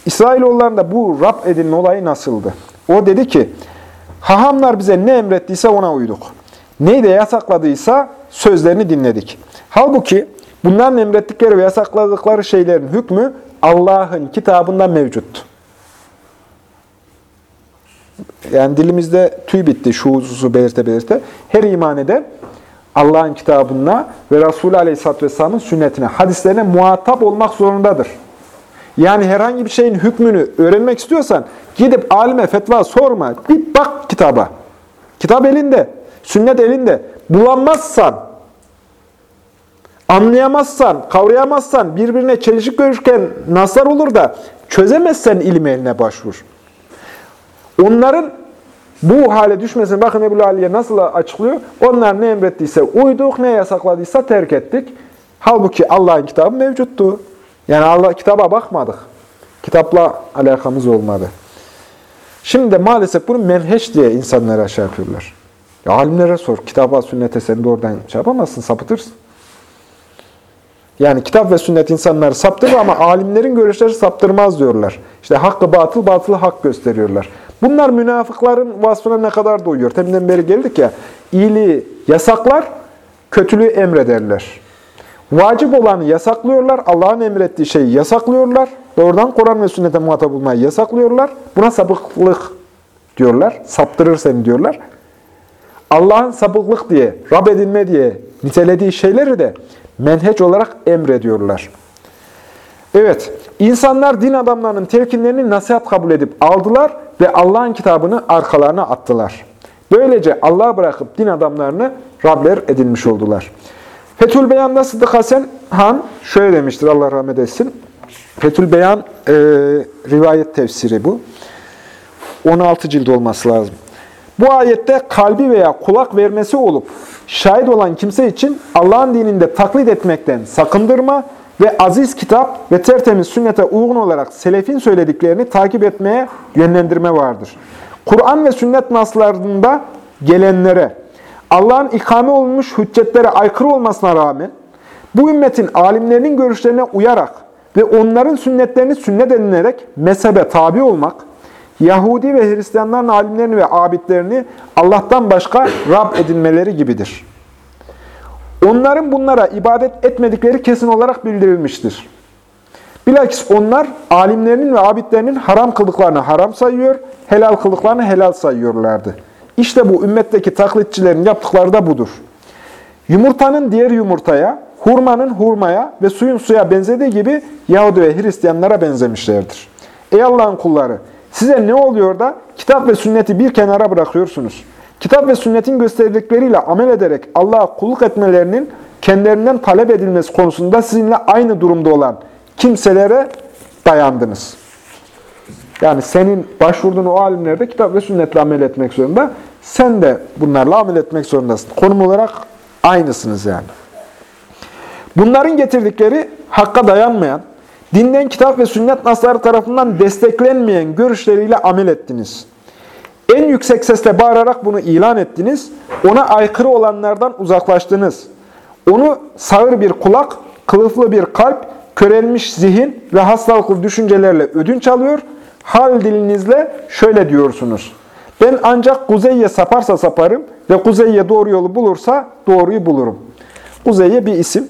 İsrailoğullarında bu Rab edinme olayı nasıldı? O dedi ki, hahamlar bize ne emrettiyse ona uyduk. Neyi de yasakladıysa sözlerini dinledik. Halbuki bunların emrettikleri ve yasakladıkları şeylerin hükmü Allah'ın kitabında mevcuttu. Yani dilimizde tüy bitti şu hususu belirte belirte. Her iman eden Allah'ın kitabına ve Resulü Aleyhisselatü Vesselam'ın sünnetine, hadislerine muhatap olmak zorundadır. Yani herhangi bir şeyin hükmünü öğrenmek istiyorsan gidip alime fetva sorma. Bir bak kitaba. Kitap elinde, sünnet elinde. Bulamazsan, anlayamazsan, kavrayamazsan, birbirine çelişik görürken nasıl olur da çözemezsen ilim eline başvur. Onların bu hale düşmesini bakın Ebu Aliye nasıl açıklıyor? Onlar ne emrettiyse uyduk, ne yasakladıysa terk ettik. Halbuki Allah'ın kitabı mevcuttu. Yani Allah kitaba bakmadık. Kitapla alakamız olmadı. Şimdi de maalesef bunu menheş diye insanlara şey yapıyorlar. Ya alimlere sor. Kitaba, sünnete sen de oradan şey yapamazsın, sapıtırsın. Yani kitap ve sünnet insanları saptırır ama alimlerin görüşleri saptırmaz diyorlar. İşte hakkı batıl, batılı hak gösteriyorlar. Bunlar münafıkların vasfına ne kadar doyuyor. Teminden beri geldik ya, iyiliği yasaklar, kötülüğü emrederler. Vacip olanı yasaklıyorlar, Allah'ın emrettiği şeyi yasaklıyorlar. Doğrudan Kur'an ve sünnete muhatap olmayı yasaklıyorlar. Buna sapıklık diyorlar, saptırır seni diyorlar. Allah'ın sapıklık diye, Rab edinme diye nitelediği şeyleri de menheç olarak emrediyorlar. Evet, insanlar din adamlarının telkinlerini nasihat kabul edip aldılar ve Allah'ın kitabını arkalarına attılar. Böylece Allah'a bırakıp din adamlarını Rabler edilmiş oldular. Fethül Beyan'da Sıddık Hasan Han şöyle demiştir, Allah rahmet etsin. Fethül Beyan e, rivayet tefsiri bu. 16 cilt olması lazım. Bu ayette kalbi veya kulak vermesi olup şahit olan kimse için Allah'ın dininde taklit etmekten sakındırma ve aziz kitap ve tertemiz sünnete uygun olarak selefin söylediklerini takip etmeye yönlendirme vardır. Kur'an ve sünnet naslarında gelenlere, Allah'ın ikame olmuş hüccetlere aykırı olmasına rağmen, bu ümmetin alimlerinin görüşlerine uyarak ve onların sünnetlerini sünnet edinerek mezhebe tabi olmak, Yahudi ve Hristiyanların alimlerini ve abidlerini Allah'tan başka Rab edinmeleri gibidir. Onların bunlara ibadet etmedikleri kesin olarak bildirilmiştir. Bilakis onlar alimlerinin ve abidlerinin haram kıldıklarını haram sayıyor, helal kıldıklarını helal sayıyorlardı. İşte bu ümmetteki taklitçilerin yaptıkları da budur. Yumurtanın diğer yumurtaya, hurmanın hurmaya ve suyun suya benzediği gibi Yahudi ve Hristiyanlara benzemişlerdir. Ey Allah'ın kulları! Size ne oluyor da kitap ve sünneti bir kenara bırakıyorsunuz? Kitap ve sünnetin gösterdikleriyle amel ederek Allah'a kulluk etmelerinin kendilerinden talep edilmesi konusunda sizinle aynı durumda olan kimselere dayandınız. Yani senin başvurduğun o alimler de kitap ve sünnetle amel etmek zorunda. Sen de bunlarla amel etmek zorundasın. Konum olarak aynısınız yani. Bunların getirdikleri hakka dayanmayan, dinden kitap ve sünnet nasları tarafından desteklenmeyen görüşleriyle amel ettiniz. En yüksek sesle bağırarak bunu ilan ettiniz. Ona aykırı olanlardan uzaklaştınız. Onu sağır bir kulak, kılıflı bir kalp, körelmiş zihin ve hastalıklı düşüncelerle ödünç alıyor. Hal dilinizle şöyle diyorsunuz. Ben ancak kuzeye saparsa saparım ve kuzeye doğru yolu bulursa doğruyu bulurum. Kuzeye bir isim.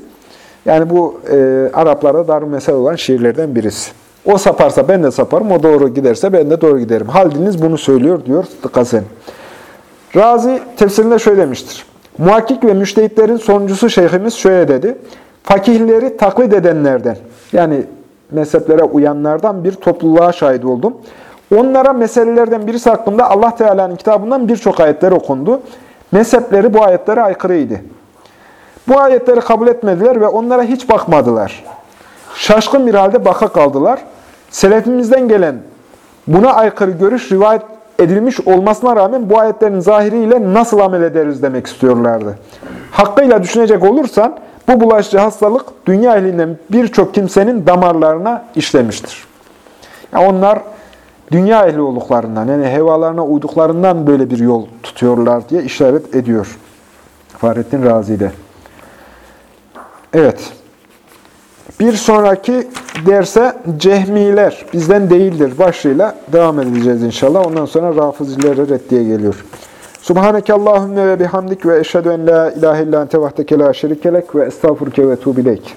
Yani bu e, Araplara dar mesel olan şiirlerden birisi. O saparsa ben de saparım, o doğru giderse ben de doğru giderim. Haldiniz bunu söylüyor diyor Tıkasen. Razi tefsirinde şöyle demiştir. Muhakkik ve müştehitlerin sonuncusu şeyhimiz şöyle dedi. Fakihleri taklit edenlerden, yani mezheplere uyanlardan bir topluluğa şahit oldum. Onlara meselelerden birisi hakkında Allah Teala'nın kitabından birçok ayetler okundu. Mezhepleri bu ayetlere aykırıydı. Bu ayetleri kabul etmediler ve onlara hiç bakmadılar. Şaşkın bir halde baka kaldılar. Selefimizden gelen buna aykırı görüş rivayet edilmiş olmasına rağmen bu ayetlerin zahiriyle nasıl amel ederiz demek istiyorlardı. Hakkıyla düşünecek olursan bu bulaşıcı hastalık dünya ehlinden birçok kimsenin damarlarına işlemiştir. Yani onlar dünya ehli olduklarından, yani hevalarına uyduklarından böyle bir yol tutuyorlar diye işaret ediyor. Fahrettin Razi'de. Evet. Bir sonraki derse Cehmiler bizden değildir başlığıyla devam edeceğiz inşallah. Ondan sonra Rafızilere reddiye geliyor. Subhaneke Allahümme ve bihamdik ve eşhedü en la ilahe illa ente vahdeke la şerikelek ve estağfurke ve tuğbileyk.